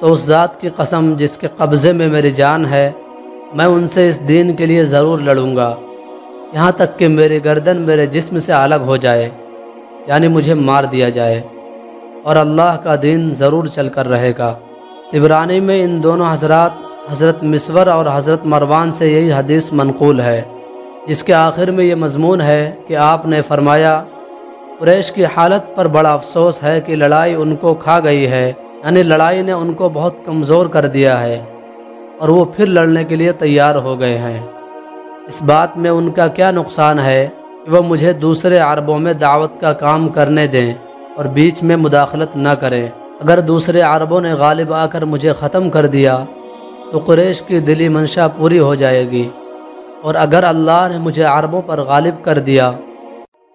تو اس ذات کی قسم جس کے قبضے میں میری جان ہے، میں ان سے اس دین کے لیے ضرور لڑوں گا۔ یہاں تک کہ میری گردن میرے جسم سے الگ ہو جائے یعنی مجھے مار دیا جائے۔ اور اللہ کا دین ضرور چل کر رہے گا۔ عبرانی میں ان دونوں حضرات حضرت مصور اور حضرت مروان سے یہی حدیث منقول ہے۔ جس کے آخر میں یہ مضمون ہے کہ آپ نے فرمایا، قریش کی حالت پر بڑا افسوس ہے کہ لڑائی ان کو کھا گئی ہے یعنی لڑائی نے ان کو بہت کمزور کر دیا ہے، اور وہ پھر لڑنے کے لیے تیار ہو گئے ہیں۔ اس بات میں ان کا کیا نقصان ہے کہ وہ مجھے دوسرے عربوں میں دعوت کا کام کرنے دیں اور بیچ میں مداخلت نہ کریں۔ اگر دوسرے عربوں نے غالب آ کر مجھے ختم کر دیا تو قریش کی دلی منشا پوری ہو جائے گی۔ اور اگر اللہ نے مجھے عربوں پر غالب کر دیا،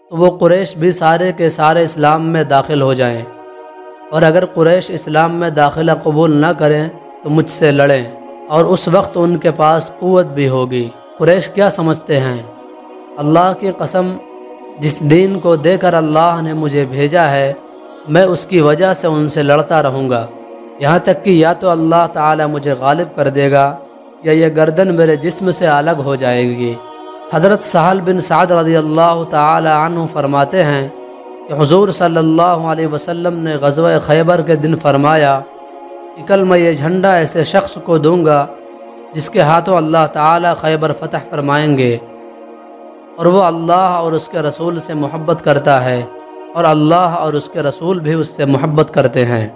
تو وہ قریش بھی سارے کے سارے اسلام میں داخل ہو جائیں۔ اور اگر قریش اسلام میں داخلہ قبول نہ کریں، تو مجھ سے لڑیں۔ اور اس وقت ان کے پاس قوت بھی ہوگی۔ قریش کیا سمجھتے ہیں؟ اللہ کی قسم، جس دین کو دے کر اللہ نے مجھے بھیجا ہے، میں اس کی وجہ سے ان سے لڑتا رہوں گا۔ یہاں تک کہ یا تو اللہ تعالی مجھے غالب کر دے گا یا یہ گردن میرے جسم سے الگ ہو جائے گی۔ حضرت سہل بن سعد رضی اللہ تعالی عنہ فرماتے ہیں کہ حضور صلی اللہ علیہ وسلم نے غزوہ خیبر کے دن فرمایا کہ کل میں یہ جھنڈا ایسے شخص کو دوں گا جس کے ہاتھوں اللہ تعالی خیبر فتح فرمائیں گے اور وہ اللہ اور اس کے رسول سے محبت کرتا ہے اور اللہ اور اس کے رسول بھی اس سے محبت کرتے ہیں۔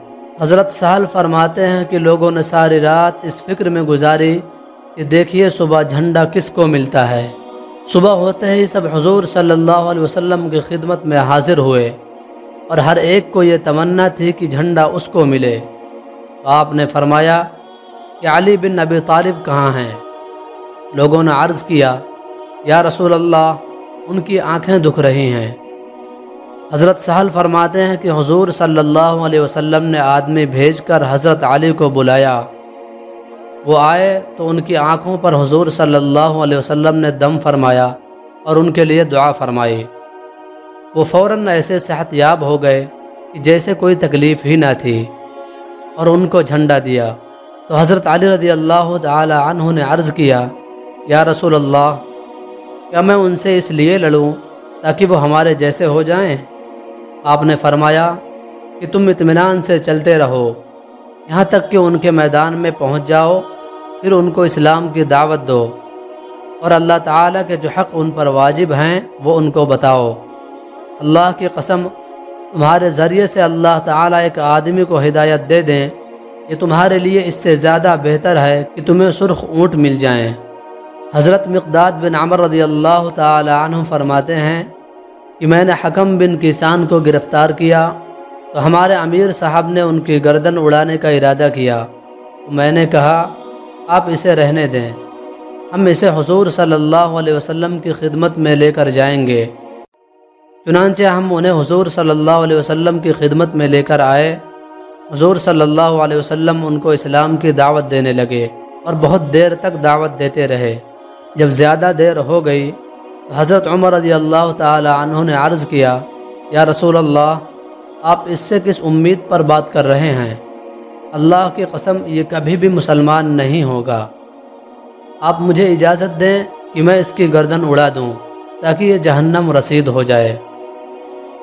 حضرت سہل فرماتے ہیں کہ لوگوں نے ساری رات اس فکر میں گزاری کہ دیکھیے صبح جھنڈا کس کو ملتا ہے۔ صبح ہوتے ہی سب حضور صلی اللہ علیہ وسلم کی خدمت میں حاضر ہوئے اور ہر ایک کو یہ تمنا تھی کہ جھنڈا اس کو ملے۔ آپ نے فرمایا کہ علی بن نبی طالب کہاں ہیں؟ لوگوں نے عرض کیا، یا رسول اللہ، ان کی آنکھیں دکھ رہی ہیں۔ حضرت سہل فرماتے ہیں کہ حضور صلی اللہ علیہ وسلم نے آدمی بھیج کر حضرت علی کو بلایا۔ وہ آئے تو ان کی آنکھوں پر حضور صلی اللہ علیہ وسلم نے دم فرمایا اور ان کے لیے دعا فرمائی۔ وہ فوراً ایسے صحت یاب ہو گئے کہ جیسے کوئی تکلیف ہی نہ تھی اور ان کو جھنڈا دیا۔ تو حضرت علی رضی اللہ تعالی عنہ نے عرض کیا، یا رسول اللہ، کیا میں ان سے اس لیے لڑوں تاکہ وہ ہمارے جیسے ہو جائیں؟ آپ نے فرمایا کہ تم اطمینان سے چلتے رہو۔ یہاں تک کہ ان کے میدان میں پہنچ جاؤ، پھر ان کو اسلام کی دعوت دو۔ اور اللہ تعالیٰ کے جو حق ان پر واجب ہیں، وہ ان کو بتاؤ۔ اللہ کی قسم، تمہارے ذریعے سے اللہ تعالیٰ ایک آدمی کو ہدایت دے دیں، یہ تمہارے لیے اس سے زیادہ بہتر ہے کہ تمہیں سرخ اونٹ مل جائیں۔ حضرت مقداد بن عمر رضی اللہ تعالی عنہ فرماتے ہیں کہ میں نے حکم بن کسان کو گرفتار کیا، تو ہمارے امیر صاحب نے ان کی گردن اڑانے کا ارادہ کیا۔ میں نے کہا، آپ اسے رہنے دیں۔ ہم اسے حضور صلی اللہ علیہ وسلم کی خدمت میں لے کر جائیں گے۔ چنانچہ ہم انہیں حضور صلی اللہ علیہ وسلم کی خدمت میں لے کر آئے۔ حضور صلی اللہ علیہ وسلم ان کو اسلام کی دعوت دینے لگے اور بہت دیر تک دعوت دیتے رہے۔ جب زیادہ دیر ہو گئی حضرت عمر رضی اللہ تعالی عنہ نے عرض کیا، یا رسول اللہ، آپ اس سے کس امید پر بات کر رہے ہیں؟ اللہ کی قسم یہ کبھی بھی مسلمان نہیں ہوگا۔ آپ مجھے اجازت دیں کہ میں اس کی گردن اڑا دوں تاکہ یہ جہنم رسید ہو جائے۔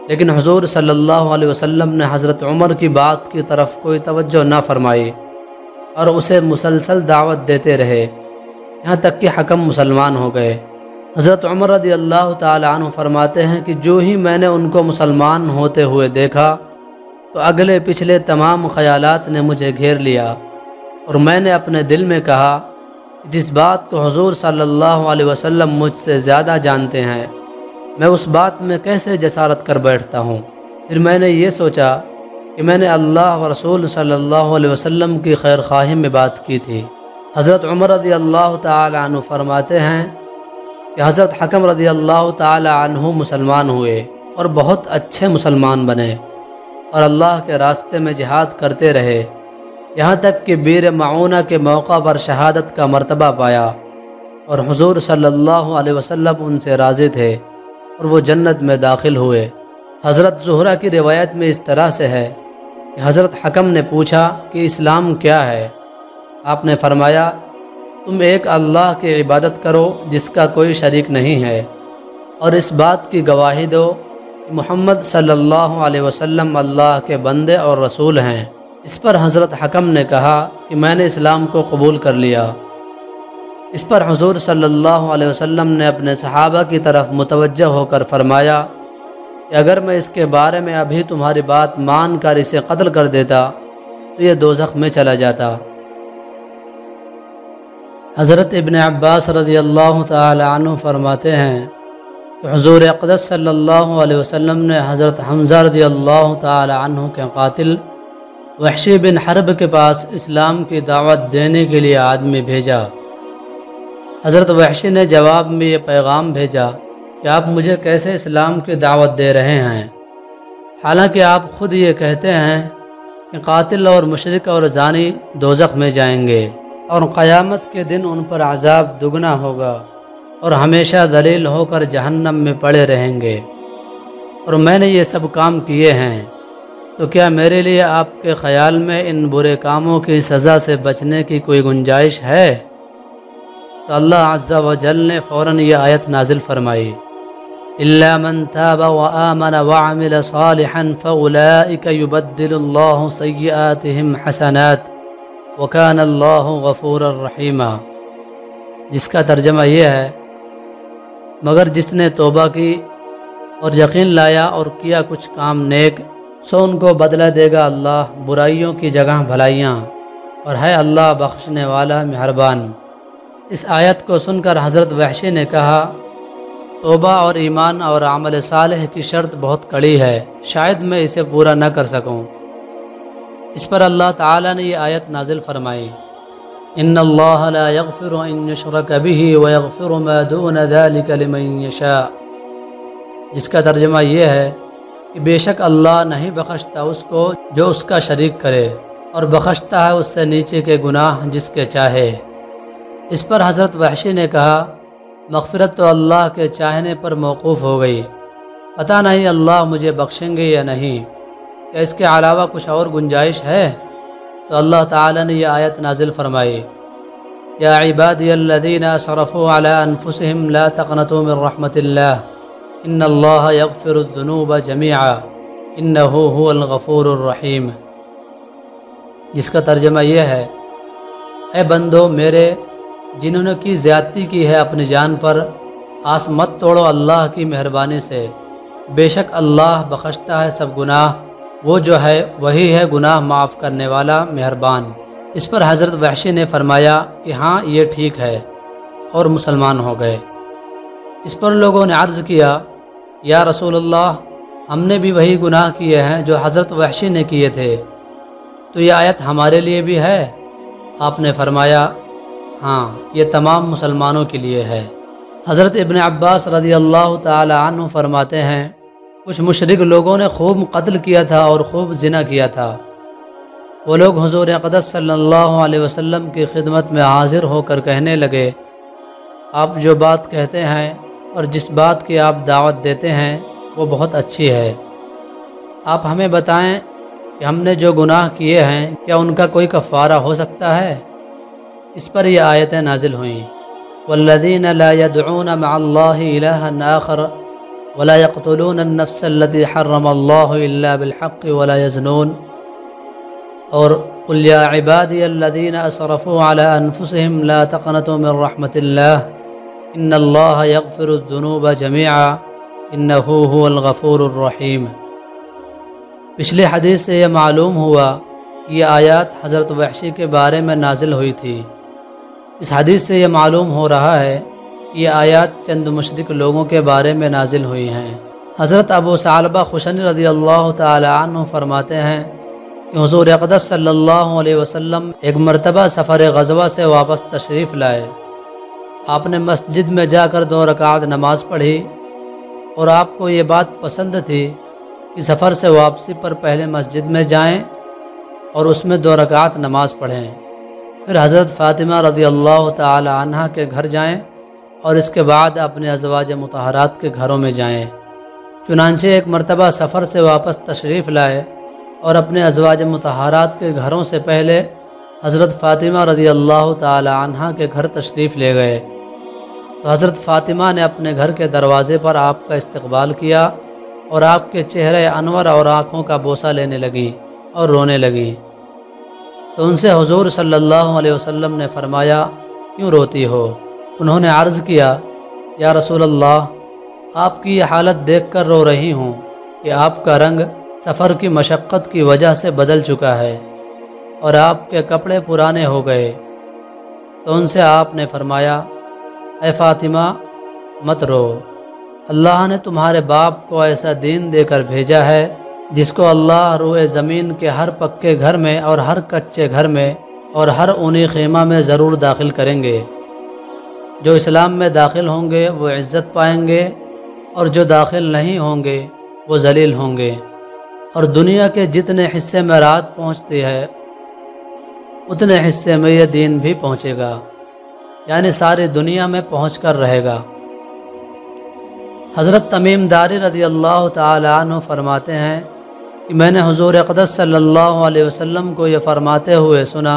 لیکن حضور صلی اللہ علیہ وسلم نے حضرت عمر کی بات کی طرف کوئی توجہ نہ فرمائی اور اسے مسلسل دعوت دیتے رہے، یہاں تک کہ حکم مسلمان ہو گئے۔ حضرت عمر رضی اللہ تعالی عنہ فرماتے ہیں کہ جو ہی میں نے ان کو مسلمان ہوتے ہوئے دیکھا، تو اگلے پچھلے تمام خیالات نے مجھے گھیر لیا اور میں نے اپنے دل میں کہا جس بات کو حضور صلی اللہ علیہ وسلم مجھ سے زیادہ جانتے ہیں، میں اس بات میں کیسے جسارت کر بیٹھتا ہوں؟ پھر میں نے یہ سوچا کہ میں نے اللہ و رسول صلی اللہ علیہ وسلم کی خیر خواہی میں بات کی تھی۔ حضرت عمر رضی اللہ تعالی عنہ فرماتے ہیں کہ حضرت حکم رضی اللہ تعالی عنہ مسلمان ہوئے اور بہت اچھے مسلمان بنے اور اللہ کے راستے میں جہاد کرتے رہے۔ یہاں تک کہ بیر معونہ کے موقع پر شہادت کا مرتبہ پایا اور حضور صلی اللہ علیہ وسلم ان سے راضی تھے اور وہ جنت میں داخل ہوئے۔ حضرت زہرہ کی روایت میں اس طرح سے ہے کہ حضرت حکم نے پوچھا کہ اسلام کیا ہے؟ آپ نے فرمایا تم ایک اللہ کی عبادت کرو جس کا کوئی شریک نہیں ہے۔ اور اس بات کی گواہی دو کہ محمد صلی اللہ علیہ وسلم اللہ کے بندے اور رسول ہیں۔ اس پر حضرت حکم نے کہا کہ میں نے اسلام کو قبول کر لیا۔ اس پر حضور صلی اللہ علیہ وسلم نے اپنے صحابہ کی طرف متوجہ ہو کر فرمایا کہ اگر میں اس کے بارے میں ابھی تمہاری بات مان کر اسے قتل کر دیتا تو یہ دوزخ میں چلا جاتا۔ حضرت ابن عباس رضی اللہ تعالی عنہ فرماتے ہیں کہ حضور اقدس صلی اللہ علیہ وسلم نے حضرت حمزہ رضی اللہ تعالی عنہ کے قاتل وحشی بن حرب کے پاس اسلام کی دعوت دینے کے لیے آدمی بھیجا۔ حضرت وحشی نے جواب میں یہ پیغام بھیجا کہ آپ مجھے کیسے اسلام کی دعوت دے رہے ہیں؟ حالانکہ آپ خود یہ کہتے ہیں کہ قاتل اور مشرق اور زانی دوزخ میں جائیں گے۔ اور قیامت کے دن ان پر عذاب دگنا ہوگا اور ہمیشہ دلیل ہو کر جہنم میں پڑے رہیں گے۔ اور میں نے یہ سب کام کیے ہیں، تو کیا میرے لیے آپ کے خیال میں ان برے کاموں کی سزا سے بچنے کی کوئی گنجائش ہے؟ تو اللہ عز و جل نے فوراً یہ آیت نازل فرمائی۔ إلا من تاب وآمن وعمل صالحا فأولئك يبدل الله سيئاتهم حسنات وكان الله غفورا رحيما جس کا ترجمہ یہ ہے، مگر جس نے توبہ کی اور یقین لایا اور کیا کچھ کام نیک، سو ان کو بدلہ دے گا اللہ برائیوں کی جگہ بھلائیاں۔ اور ہے اللہ بخشنے والا مہربان۔ اس آیت کو سن کر حضرت وحشی نے کہا، توبہ اور ایمان اور عمل صالح کی شرط بہت کڑی ہے، شاید میں اسے پورا نہ کر سکوں۔ اس پر اللہ تعالیٰ نے یہ آیت نازل فرمائی۔ ان اللہ لا يغفر ان يشرك به ويغفر ما دون ذلك لمن يشاء۔ جس کا ترجمہ یہ ہے کہ بے شک اللہ نہیں بخشتا اس کو جو اس کا شریک کرے، اور بخشتا ہے اس سے نیچے کے گناہ جس کے چاہے۔ اس پر حضرت وحشی نے کہا، مغفرت تو اللہ کے چاہنے پر موقوف ہو گئی۔ پتہ نہیں اللہ مجھے بخشیں گے یا نہیں۔ کیا اس کے علاوہ کچھ اور گنجائش ہے؟ تو اللہ تعالیٰ نے یہ آیت نازل فرمائی، یا عبادی الذین صرفوا علی انفسهم لا تقنطوا من رحمت اللہ، ان اللہ یغفر الذنوب جميعا انه هو الغفور الرحیم۔ جس کا ترجمہ یہ ہے، اے بندو میرے، جنہوں نے کی زیادتی کی ہے اپنی جان پر، آس مت توڑو اللہ کی مہربانی سے۔ بے شک اللہ بخشتا ہے سب گناہ وہ جو ہے وہی ہے گناہ معاف کرنے والا مہربان۔ اس پر حضرت وحشی نے فرمایا کہ ہاں یہ ٹھیک ہے اور مسلمان ہو گئے۔ اس پر لوگوں نے عرض کیا، یا رسول اللہ، ہم نے بھی وہی گناہ کیے ہیں جو حضرت وحشی نے کیے تھے۔ تو یہ آیت ہمارے لیے بھی ہے؟ آپ نے فرمایا ہاں یہ تمام مسلمانوں کے لیے ہے۔ حضرت ابن عباس رضی اللہ تعالی عنہ فرماتے ہیں کچھ مشرق لوگوں نے خوب قتل کیا تھا اور خوب زنا کیا تھا۔ وہ لوگ حضور قدس صلی اللہ علیہ وسلم کی خدمت میں حاضر ہو کر کہنے لگے، آپ جو بات کہتے ہیں اور جس بات کی آپ دعوت دیتے ہیں، وہ بہت اچھی ہے۔ آپ ہمیں بتائیں کہ ہم نے جو گناہ کیے ہیں، کیا ان کا کوئی کفارہ ہو سکتا ہے؟ اس پر یہ آیتیں نازل ہوئیں۔ والذین لا يدعون مع اللہ الہا آخر ولا يقتلون النفس التي حرم اللہ الا بالحق ولا يزنون. اور قل یا عبادی الذین اسرفوا على انفسهم لا تقنطوا من رحمت اللہ ان اللہ يغفر الذنوب جميعا. انه هو الغفور الرحیم پچھلے حدیث سے یہ معلوم ہوا یہ آیات حضرت وحشی کے بارے میں نازل ہوئی تھی۔ اس حدیث سے یہ معلوم ہو رہا ہے یہ آیات چند مشرق لوگوں کے بارے میں نازل ہوئی ہیں۔ حضرت ابو صالبہ خوشن رضی اللہ تعالی عنہ فرماتے ہیں کہ حضور اقدس صلی اللہ علیہ وسلم ایک مرتبہ سفر غزوہ سے واپس تشریف لائے۔ آپ نے مسجد میں جا کر دو رکعت نماز پڑھی اور آپ کو یہ بات پسند تھی کہ سفر سے واپسی پر پہلے مسجد میں جائیں اور اس میں دو رکعت نماز پڑھیں۔ پھر حضرت فاطمہ رضی اللہ تعالی عنہ کے گھر جائیں اور اس کے بعد اپنے ازواج متحرات کے گھروں میں جائیں۔ چنانچہ ایک مرتبہ سفر سے واپس تشریف لائے اور اپنے ازواج متحرات کے گھروں سے پہلے حضرت فاطمہ رضی اللہ تعالی عنہ کے گھر تشریف لے گئے۔ تو حضرت فاطمہ نے اپنے گھر کے دروازے پر آپ کا استقبال کیا اور آپ کے چہرے انور اور آنکھوں کا بوسہ لینے لگی اور رونے لگی تو ان سے حضور صلی اللہ علیہ وسلم نے فرمایا، کیوں روتی ہو؟ انہوں نے عرض کیا، یا رسول اللہ، آپ کی یہ حالت دیکھ کر رو رہی ہوں کہ آپ کا رنگ سفر کی مشقت کی وجہ سے بدل چکا ہے اور آپ کے کپڑے پرانے ہو گئے۔ تو ان سے آپ نے فرمایا، اے فاطمہ، مت رو۔ اللہ نے تمہارے باپ کو ایسا دین دے کر بھیجا ہے جس کو اللہ روئے زمین کے ہر پکے گھر میں اور ہر کچے گھر میں اور ہر اونی خیمہ میں ضرور داخل کریں گے۔ جو اسلام میں داخل ہوں گے وہ عزت پائیں گے، اور جو داخل نہیں ہوں گے وہ ذلیل ہوں گے۔ اور دنیا کے جتنے حصے میں رات پہنچتی ہے، اتنے حصے میں یہ دین بھی پہنچے گا یعنی ساری دنیا میں پہنچ کر رہے گا۔ حضرت تمیم داری رضی اللہ تعالی عنہ فرماتے ہیں کہ میں نے حضور اقدس صلی اللہ علیہ وسلم کو یہ فرماتے ہوئے سنا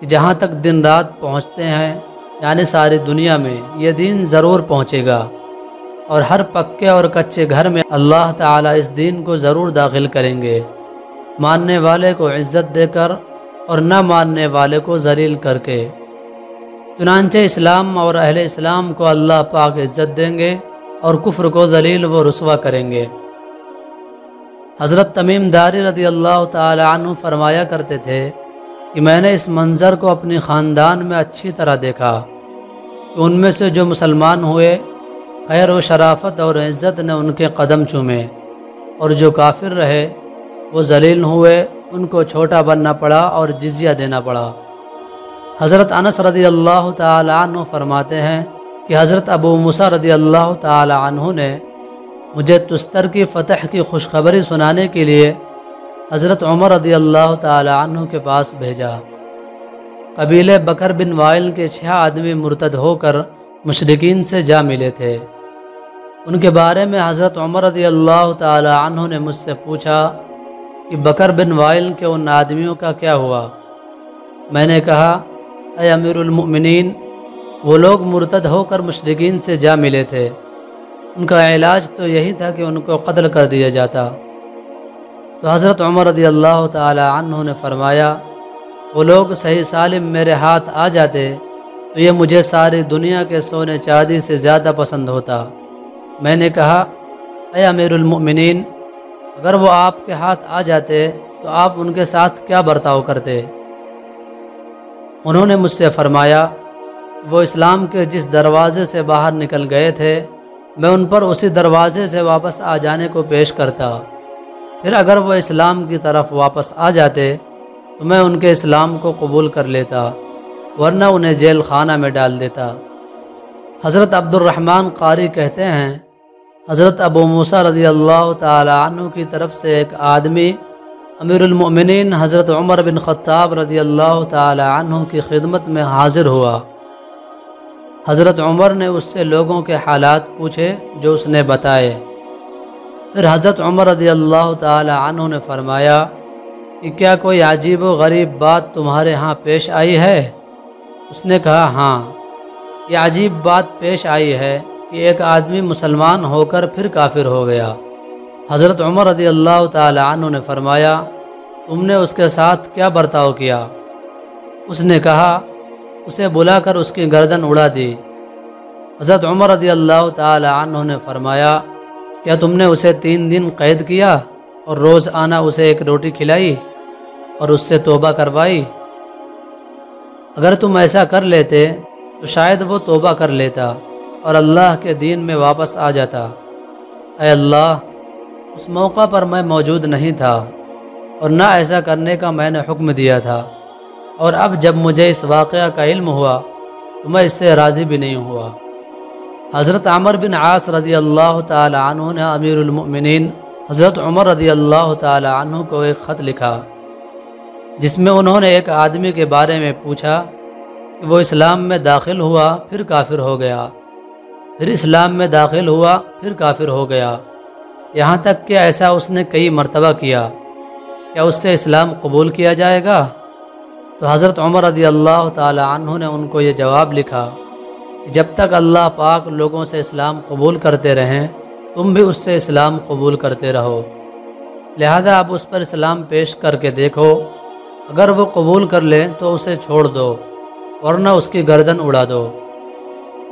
کہ جہاں تک دن رات پہنچتے ہیں یعنی ساری دنیا میں یہ دین ضرور پہنچے گا۔ اور ہر پکے اور کچے گھر میں اللہ تعالیٰ اس دین کو ضرور داخل کریں گے۔ ماننے والے کو عزت دے کر اور نہ ماننے والے کو ذلیل کر کے۔ چنانچہ اسلام اور اہل اسلام کو اللہ پاک عزت دیں گے اور کفر کو ذلیل و رسوا کریں گے۔ حضرت تمیم داری رضی اللہ تعالی عنہ فرمایا کرتے تھے کہ میں نے اس منظر کو اپنی خاندان میں اچھی طرح دیکھا کہ ان میں سے جو مسلمان ہوئے، خیر و شرافت اور عزت نے ان کے قدم چومے اور جو کافر رہے، وہ ذلیل ہوئے، ان کو چھوٹا بننا پڑا اور جزیہ دینا پڑا۔ حضرت انس رضی اللہ تعالی عنہ فرماتے ہیں کہ حضرت ابو مسا رضی اللہ تعالی عنہ نے مجھے تستر کی فتح کی خوشخبری سنانے کے لیے حضرت عمر رضی اللہ تعالی عنہ کے پاس بھیجا۔ قبیل بکر بن وائل کے چھ آدمی مرتد ہو کر مشرقین سے جا ملے تھے۔ ان کے بارے میں حضرت عمر رضی اللہ تعالی عنہ نے مجھ سے پوچھا کہ بکر بن وائل کے ان آدمیوں کا کیا ہوا؟ میں نے کہا، اے امیر المؤمنین، وہ لوگ مرتد ہو کر مشرقین سے جا ملے تھے۔ ان کا علاج تو یہی تھا کہ ان کو قتل کر دیا جاتا۔ تو حضرت عمر رضی اللہ تعالی عنہ نے فرمایا، وہ لوگ صحیح سالم میرے ہاتھ آ جاتے تو یہ مجھے ساری دنیا کے سونے چاندی سے زیادہ پسند ہوتا۔ میں نے کہا، اے امیر المؤمنین، اگر وہ آپ کے ہاتھ آ جاتے تو آپ ان کے ساتھ کیا برتاؤ کرتے؟ انہوں نے مجھ سے فرمایا، وہ اسلام کے جس دروازے سے باہر نکل گئے تھے، میں ان پر اسی دروازے سے واپس آ جانے کو پیش کرتا۔ پھر اگر وہ اسلام کی طرف واپس آ جاتے، تو میں ان کے اسلام کو قبول کر لیتا، ورنہ انہیں جیل خانہ میں ڈال دیتا۔ حضرت عبد الرحمن قاری کہتے ہیں، حضرت ابو موسیٰ رضی اللہ تعالی عنہ کی طرف سے ایک آدمی، امیر المؤمنین حضرت عمر بن خطاب رضی اللہ تعالی عنہ کی خدمت میں حاضر ہوا۔ حضرت عمر نے اس سے لوگوں کے حالات پوچھے جو اس نے بتائے۔ پھر حضرت عمر رضی اللہ تعالی عنہ نے فرمایا کہ کیا کوئی عجیب و غریب بات تمہارے ہاں پیش آئی ہے؟ اس نے کہا ہاں۔ یہ عجیب بات پیش آئی ہے کہ ایک آدمی مسلمان ہو کر پھر کافر ہو گیا۔ حضرت عمر رضی اللہ تعالی عنہ نے فرمایا، تم نے اس کے ساتھ کیا برتاؤ کیا؟ اس نے کہا، اسے بلا کر اس کی گردن اڑا دی۔ حضرت عمر رضی اللہ تعالی عنہ نے فرمایا کیا تم نے اسے تین دن قید کیا اور روز آنا اسے ایک روٹی کھلائی اور اس سے توبہ کروائی؟ اگر تم ایسا کر لیتے تو شاید وہ توبہ کر لیتا اور اللہ کے دین میں واپس آ جاتا۔ اے اللہ، اس موقع پر میں موجود نہیں تھا اور نہ ایسا کرنے کا میں نے حکم دیا تھا۔ اور اب جب مجھے اس واقعہ کا علم ہوا تو میں اس سے راضی بھی نہیں ہوا۔ حضرت عمر بن عاص رضی اللہ تعالی عنہ نے امیر المؤمنین حضرت عمر رضی اللہ تعالی عنہ کو ایک خط لکھا، جس میں انہوں نے ایک آدمی کے بارے میں پوچھا کہ وہ اسلام میں داخل ہوا پھر کافر ہو گیا، پھر اسلام میں داخل ہوا پھر کافر ہو گیا۔ یہاں تک کہ ایسا اس نے کئی مرتبہ کیا کیا اس سے اسلام قبول کیا جائے گا؟ تو حضرت عمر رضی اللہ تعالی عنہ نے ان کو یہ جواب لکھا۔ جب تک اللہ پاک لوگوں سے اسلام قبول کرتے رہیں، تم بھی اس سے اسلام قبول کرتے رہو۔ لہذا اب اس پر اسلام پیش کر کے دیکھو۔ اگر وہ قبول کر لے تو اسے چھوڑ دو، ورنہ اس کی گردن اڑا دو۔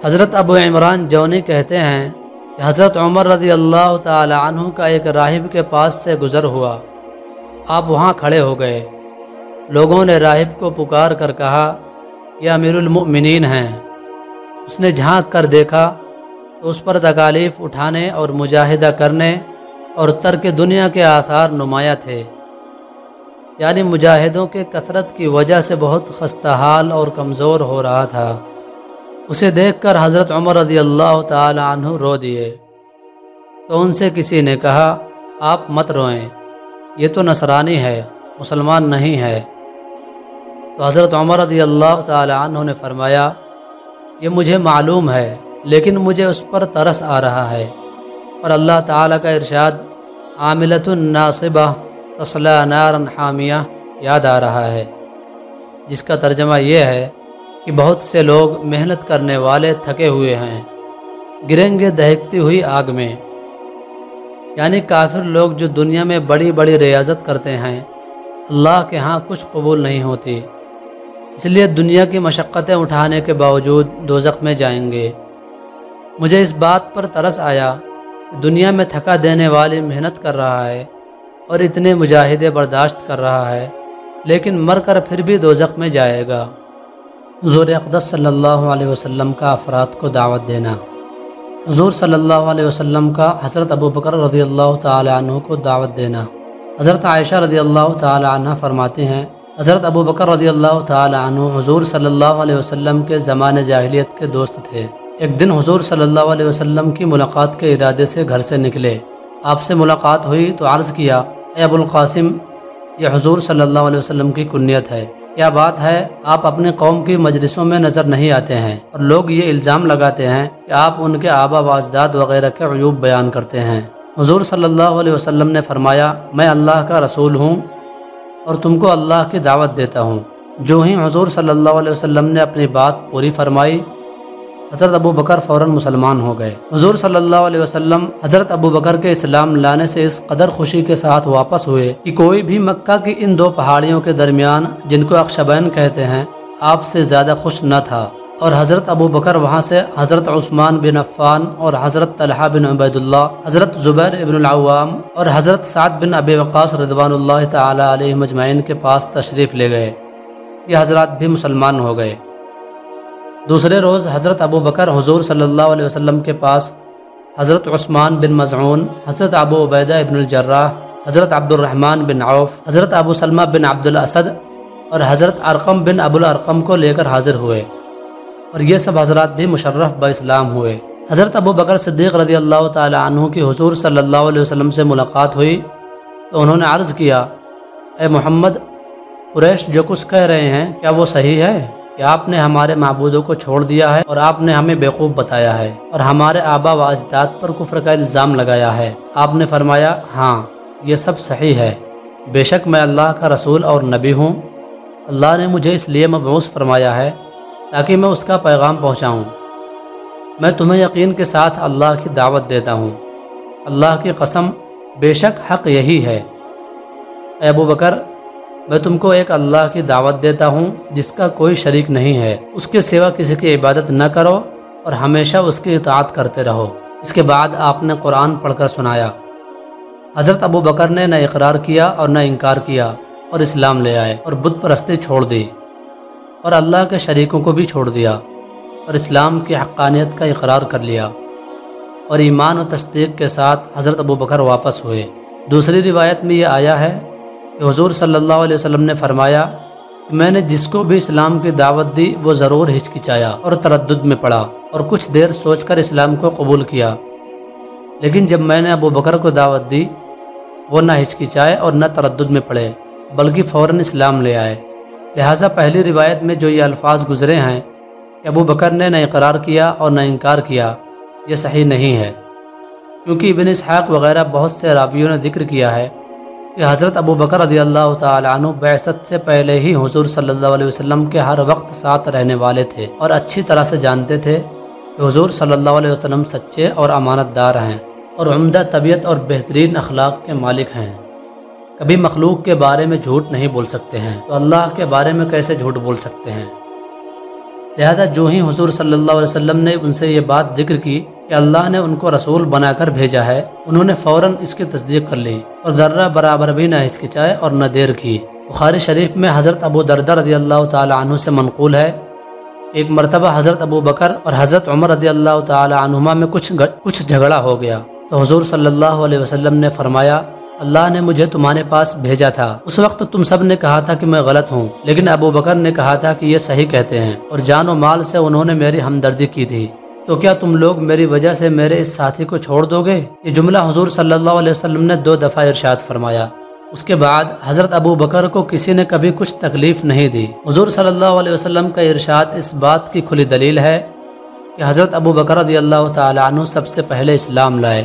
حضرت ابو عمران جونی کہتے ہیں کہ حضرت عمر رضی اللہ تعالی عنہ کا ایک راہب کے پاس سے گزر ہوا۔ آپ وہاں کھڑے ہو گئے۔ لوگوں نے راہب کو پکار کر کہا، یہ امیر المؤمنین ہیں۔ اس نے جھانک کر دیکھا تو اس پر تکالیف اٹھانے اور مجاہدہ کرنے اور ترک دنیا کے آثار نمایاں تھے۔ یعنی مجاہدوں کے کثرت کی وجہ سے بہت خستہ حال اور کمزور ہو رہا تھا۔ اسے دیکھ کر حضرت عمر رضی اللہ تعالی عنہ رو دیے۔ تو ان سے کسی نے کہا، آپ مت روئیں، یہ تو نصرانی ہے، مسلمان نہیں ہے۔ تو حضرت عمر رضی اللہ تعالی عنہ نے فرمایا یہ مجھے معلوم ہے، لیکن مجھے اس پر ترس آ رہا ہے۔ اور اللہ تعالیٰ کا ارشاد عاملت الناصبہ تصلہ نار حامیہ، یاد آ رہا ہے۔ جس کا ترجمہ یہ ہے کہ بہت سے لوگ محنت کرنے والے تھکے ہوئے ہیں، گریں گے دہکتی ہوئی آگ میں۔ یعنی کافر لوگ جو دنیا میں بڑی بڑی ریاضت کرتے ہیں، اللہ کے ہاں کچھ قبول نہیں ہوتی۔ اس لیے دنیا کی مشقتیں اٹھانے کے باوجود دوزخ میں جائیں گے۔ مجھے اس بات پر ترس آیا دنیا میں تھکا دینے والی محنت کر رہا ہے اور اتنے مجاہدے برداشت کر رہا ہے، لیکن مر کر پھر بھی دو میں جائے گا۔ حضور اقدس صلی اللہ علیہ وسلم کا افراد کو دعوت دینا۔ حضور صلی اللہ علیہ وسلم کا حضرت ابو بکر رضی اللہ تعالی عنہ کو دعوت دینا۔ حضرت عائشہ رضی اللہ تعالی عنہ فرماتے ہیں حضرت ابو بکر رضی اللہ تعالی عنہ حضور صلی اللہ علیہ وسلم کے زمان جاہلیت کے دوست تھے۔ ایک دن حضور صلی اللہ علیہ وسلم کی ملاقات کے ارادے سے گھر سے نکلے۔ آپ سے ملاقات ہوئی تو عرض کیا، اے ابو القاسم، یہ حضور صلی اللہ علیہ وسلم کی کنیت ہے۔ کیا بات ہے، آپ اپنے قوم کی مجلسوں میں نظر نہیں آتے ہیں اور لوگ یہ الزام لگاتے ہیں کہ آپ ان کے آبا و اجداد وغیرہ کے عیوب بیان کرتے ہیں۔ حضور صلی اللہ علیہ وسلم نے فرمایا، میں اللہ کا رسول ہوں اور تم کو اللہ کی دعوت دیتا ہوں۔ جو ہی حضور صلی اللہ علیہ وسلم نے اپنی بات پوری فرمائی، حضرت ابو بکر فوراً مسلمان ہو گئے۔ حضور صلی اللہ علیہ وسلم حضرت ابو بکر کے اسلام لانے سے اس قدر خوشی کے ساتھ واپس ہوئے کہ کوئی بھی مکہ کی ان دو پہاڑیوں کے درمیان جن کو اکشبین کہتے ہیں، آپ سے زیادہ خوش نہ تھا۔ اور حضرت ابو بکر وہاں سے حضرت عثمان بن عفان اور حضرت طلحہ بن عبید اللہ حضرت زبیر ابن العوام اور حضرت سعد بن ابی وقاص رضوان اللہ تعالی علیہ مجمعین کے پاس تشریف لے گئے۔ یہ حضرات بھی مسلمان ہو گئے۔ دوسرے روز حضرت ابو بکر حضور صلی اللہ علیہ وسلم کے پاس حضرت عثمان بن مضعون حضرت ابو عبیدہ ابن الجراح، حضرت عبد الرحمن بن عوف، حضرت ابو سلمہ بن عبد الاسد اور حضرت ارقم بن ابو الارقم کو لے کر حاضر ہوئے۔ اور یہ سب حضرات بھی مشرف با اسلام ہوئے۔ حضرت ابو بکر صدیق رضی اللہ تعالی عنہ کی حضور صلی اللہ علیہ وسلم سے ملاقات ہوئی تو انہوں نے عرض کیا، اے محمد، قریش جو کچھ کہہ رہے ہیں، کیا وہ صحیح ہے کہ آپ نے ہمارے معبودوں کو چھوڑ دیا ہے اور آپ نے ہمیں بیوقوف بتایا ہے اور ہمارے آبا و اجداد پر کفر کا الزام لگایا ہے؟ آپ نے فرمایا ہاں یہ سب صحیح ہے۔ بے شک میں اللہ کا رسول اور نبی ہوں۔ اللہ نے مجھے اس لیے مبعوث فرمایا ہے تاکہ میں اس کا پیغام پہنچاؤں۔ میں تمہیں یقین کے ساتھ اللہ کی دعوت دیتا ہوں۔ اللہ کی قسم، بے شک حق یہی ہے۔ اے ابو بکر، میں تم کو ایک اللہ کی دعوت دیتا ہوں جس کا کوئی شریک نہیں ہے۔ اس کے سوا کسی کی عبادت نہ کرو اور ہمیشہ اس کی اطاعت کرتے رہو۔ اس کے بعد آپ نے قرآن پڑھ کر سنایا۔ حضرت ابو بکر نے نہ اقرار کیا اور نہ انکار کیا اور اسلام لے آئے اور بت پرستی چھوڑ دی۔ اور اللہ کے شریکوں کو بھی چھوڑ دیا اور اسلام کی حقانیت کا اقرار کر لیا اور ایمان و تصدیق کے ساتھ حضرت ابو بکر واپس ہوئے۔ دوسری روایت میں یہ آیا ہے کہ حضور صلی اللہ علیہ وسلم نے فرمایا کہ میں نے جس کو بھی اسلام کی دعوت دی وہ ضرور ہچکچایا اور تردد میں پڑا اور کچھ دیر سوچ کر اسلام کو قبول کیا۔ لیکن جب میں نے ابو بکر کو دعوت دی وہ نہ ہچکچائے اور نہ تردد میں پڑے، بلکہ فوراً اسلام لے آئے۔ لہٰذا پہلی روایت میں جو یہ الفاظ گزرے ہیں کہ ابو بکر نے نہ اقرار کیا اور نہ انکار کیا، یہ صحیح نہیں ہے۔ کیونکہ ابن اسحاق وغیرہ بہت سے راویوں نے ذکر کیا ہے کہ حضرت ابو بکر رضی اللہ تعالیٰ عنہ بعثت سے پہلے ہی حضور صلی اللہ علیہ وسلم کے ہر وقت ساتھ رہنے والے تھے اور اچھی طرح سے جانتے تھے کہ حضور صلی اللہ علیہ وسلم سچے اور امانت دار ہیں اور عمدہ طبیعت اور بہترین اخلاق کے مالک ہیں۔ کبھی مخلوق کے بارے میں جھوٹ نہیں بول سکتے ہیں۔ تو اللہ کے بارے میں کیسے جھوٹ بول سکتے ہیں؟ لہذا جو ہی حضور صلی اللہ علیہ وسلم نے ان سے یہ بات ذکر کی کہ اللہ نے ان کو رسول بنا کر بھیجا ہے، انہوں نے فوراً اس کی تصدیق کر لی اور ذرہ برابر بھی نہ ہچکچائے اور نہ دیر کی۔ بخاری شریف میں حضرت ابو دردہ رضی اللہ تعالی عنہ سے منقول ہے۔ ایک مرتبہ حضرت ابو بکر اور حضرت عمر رضی اللہ تعالی عنہما میں کچھ کچھ جھگڑا ہو گیا۔ تو حضور صلی اللہ علیہ وسلم نے فرمایا اللہ نے مجھے تمہارے پاس بھیجا تھا۔ اس وقت تم سب نے کہا تھا کہ میں غلط ہوں، لیکن ابو بکر نے کہا تھا کہ یہ صحیح کہتے ہیں اور جان و مال سے انہوں نے میری ہمدردی کی تھی۔ تو کیا تم لوگ میری وجہ سے میرے اس ساتھی کو چھوڑ دو گے؟ یہ جملہ حضور صلی اللہ علیہ وسلم نے دو دفعہ ارشاد فرمایا۔ اس کے بعد حضرت ابو بکر کو کسی نے کبھی کچھ تکلیف نہیں دی۔ حضور صلی اللہ علیہ وسلم کا ارشاد اس بات کی کھلی دلیل ہے کہ حضرت ابو بکر رضی اللہ تعالیٰ عنہ سب سے پہلے اسلام لائے۔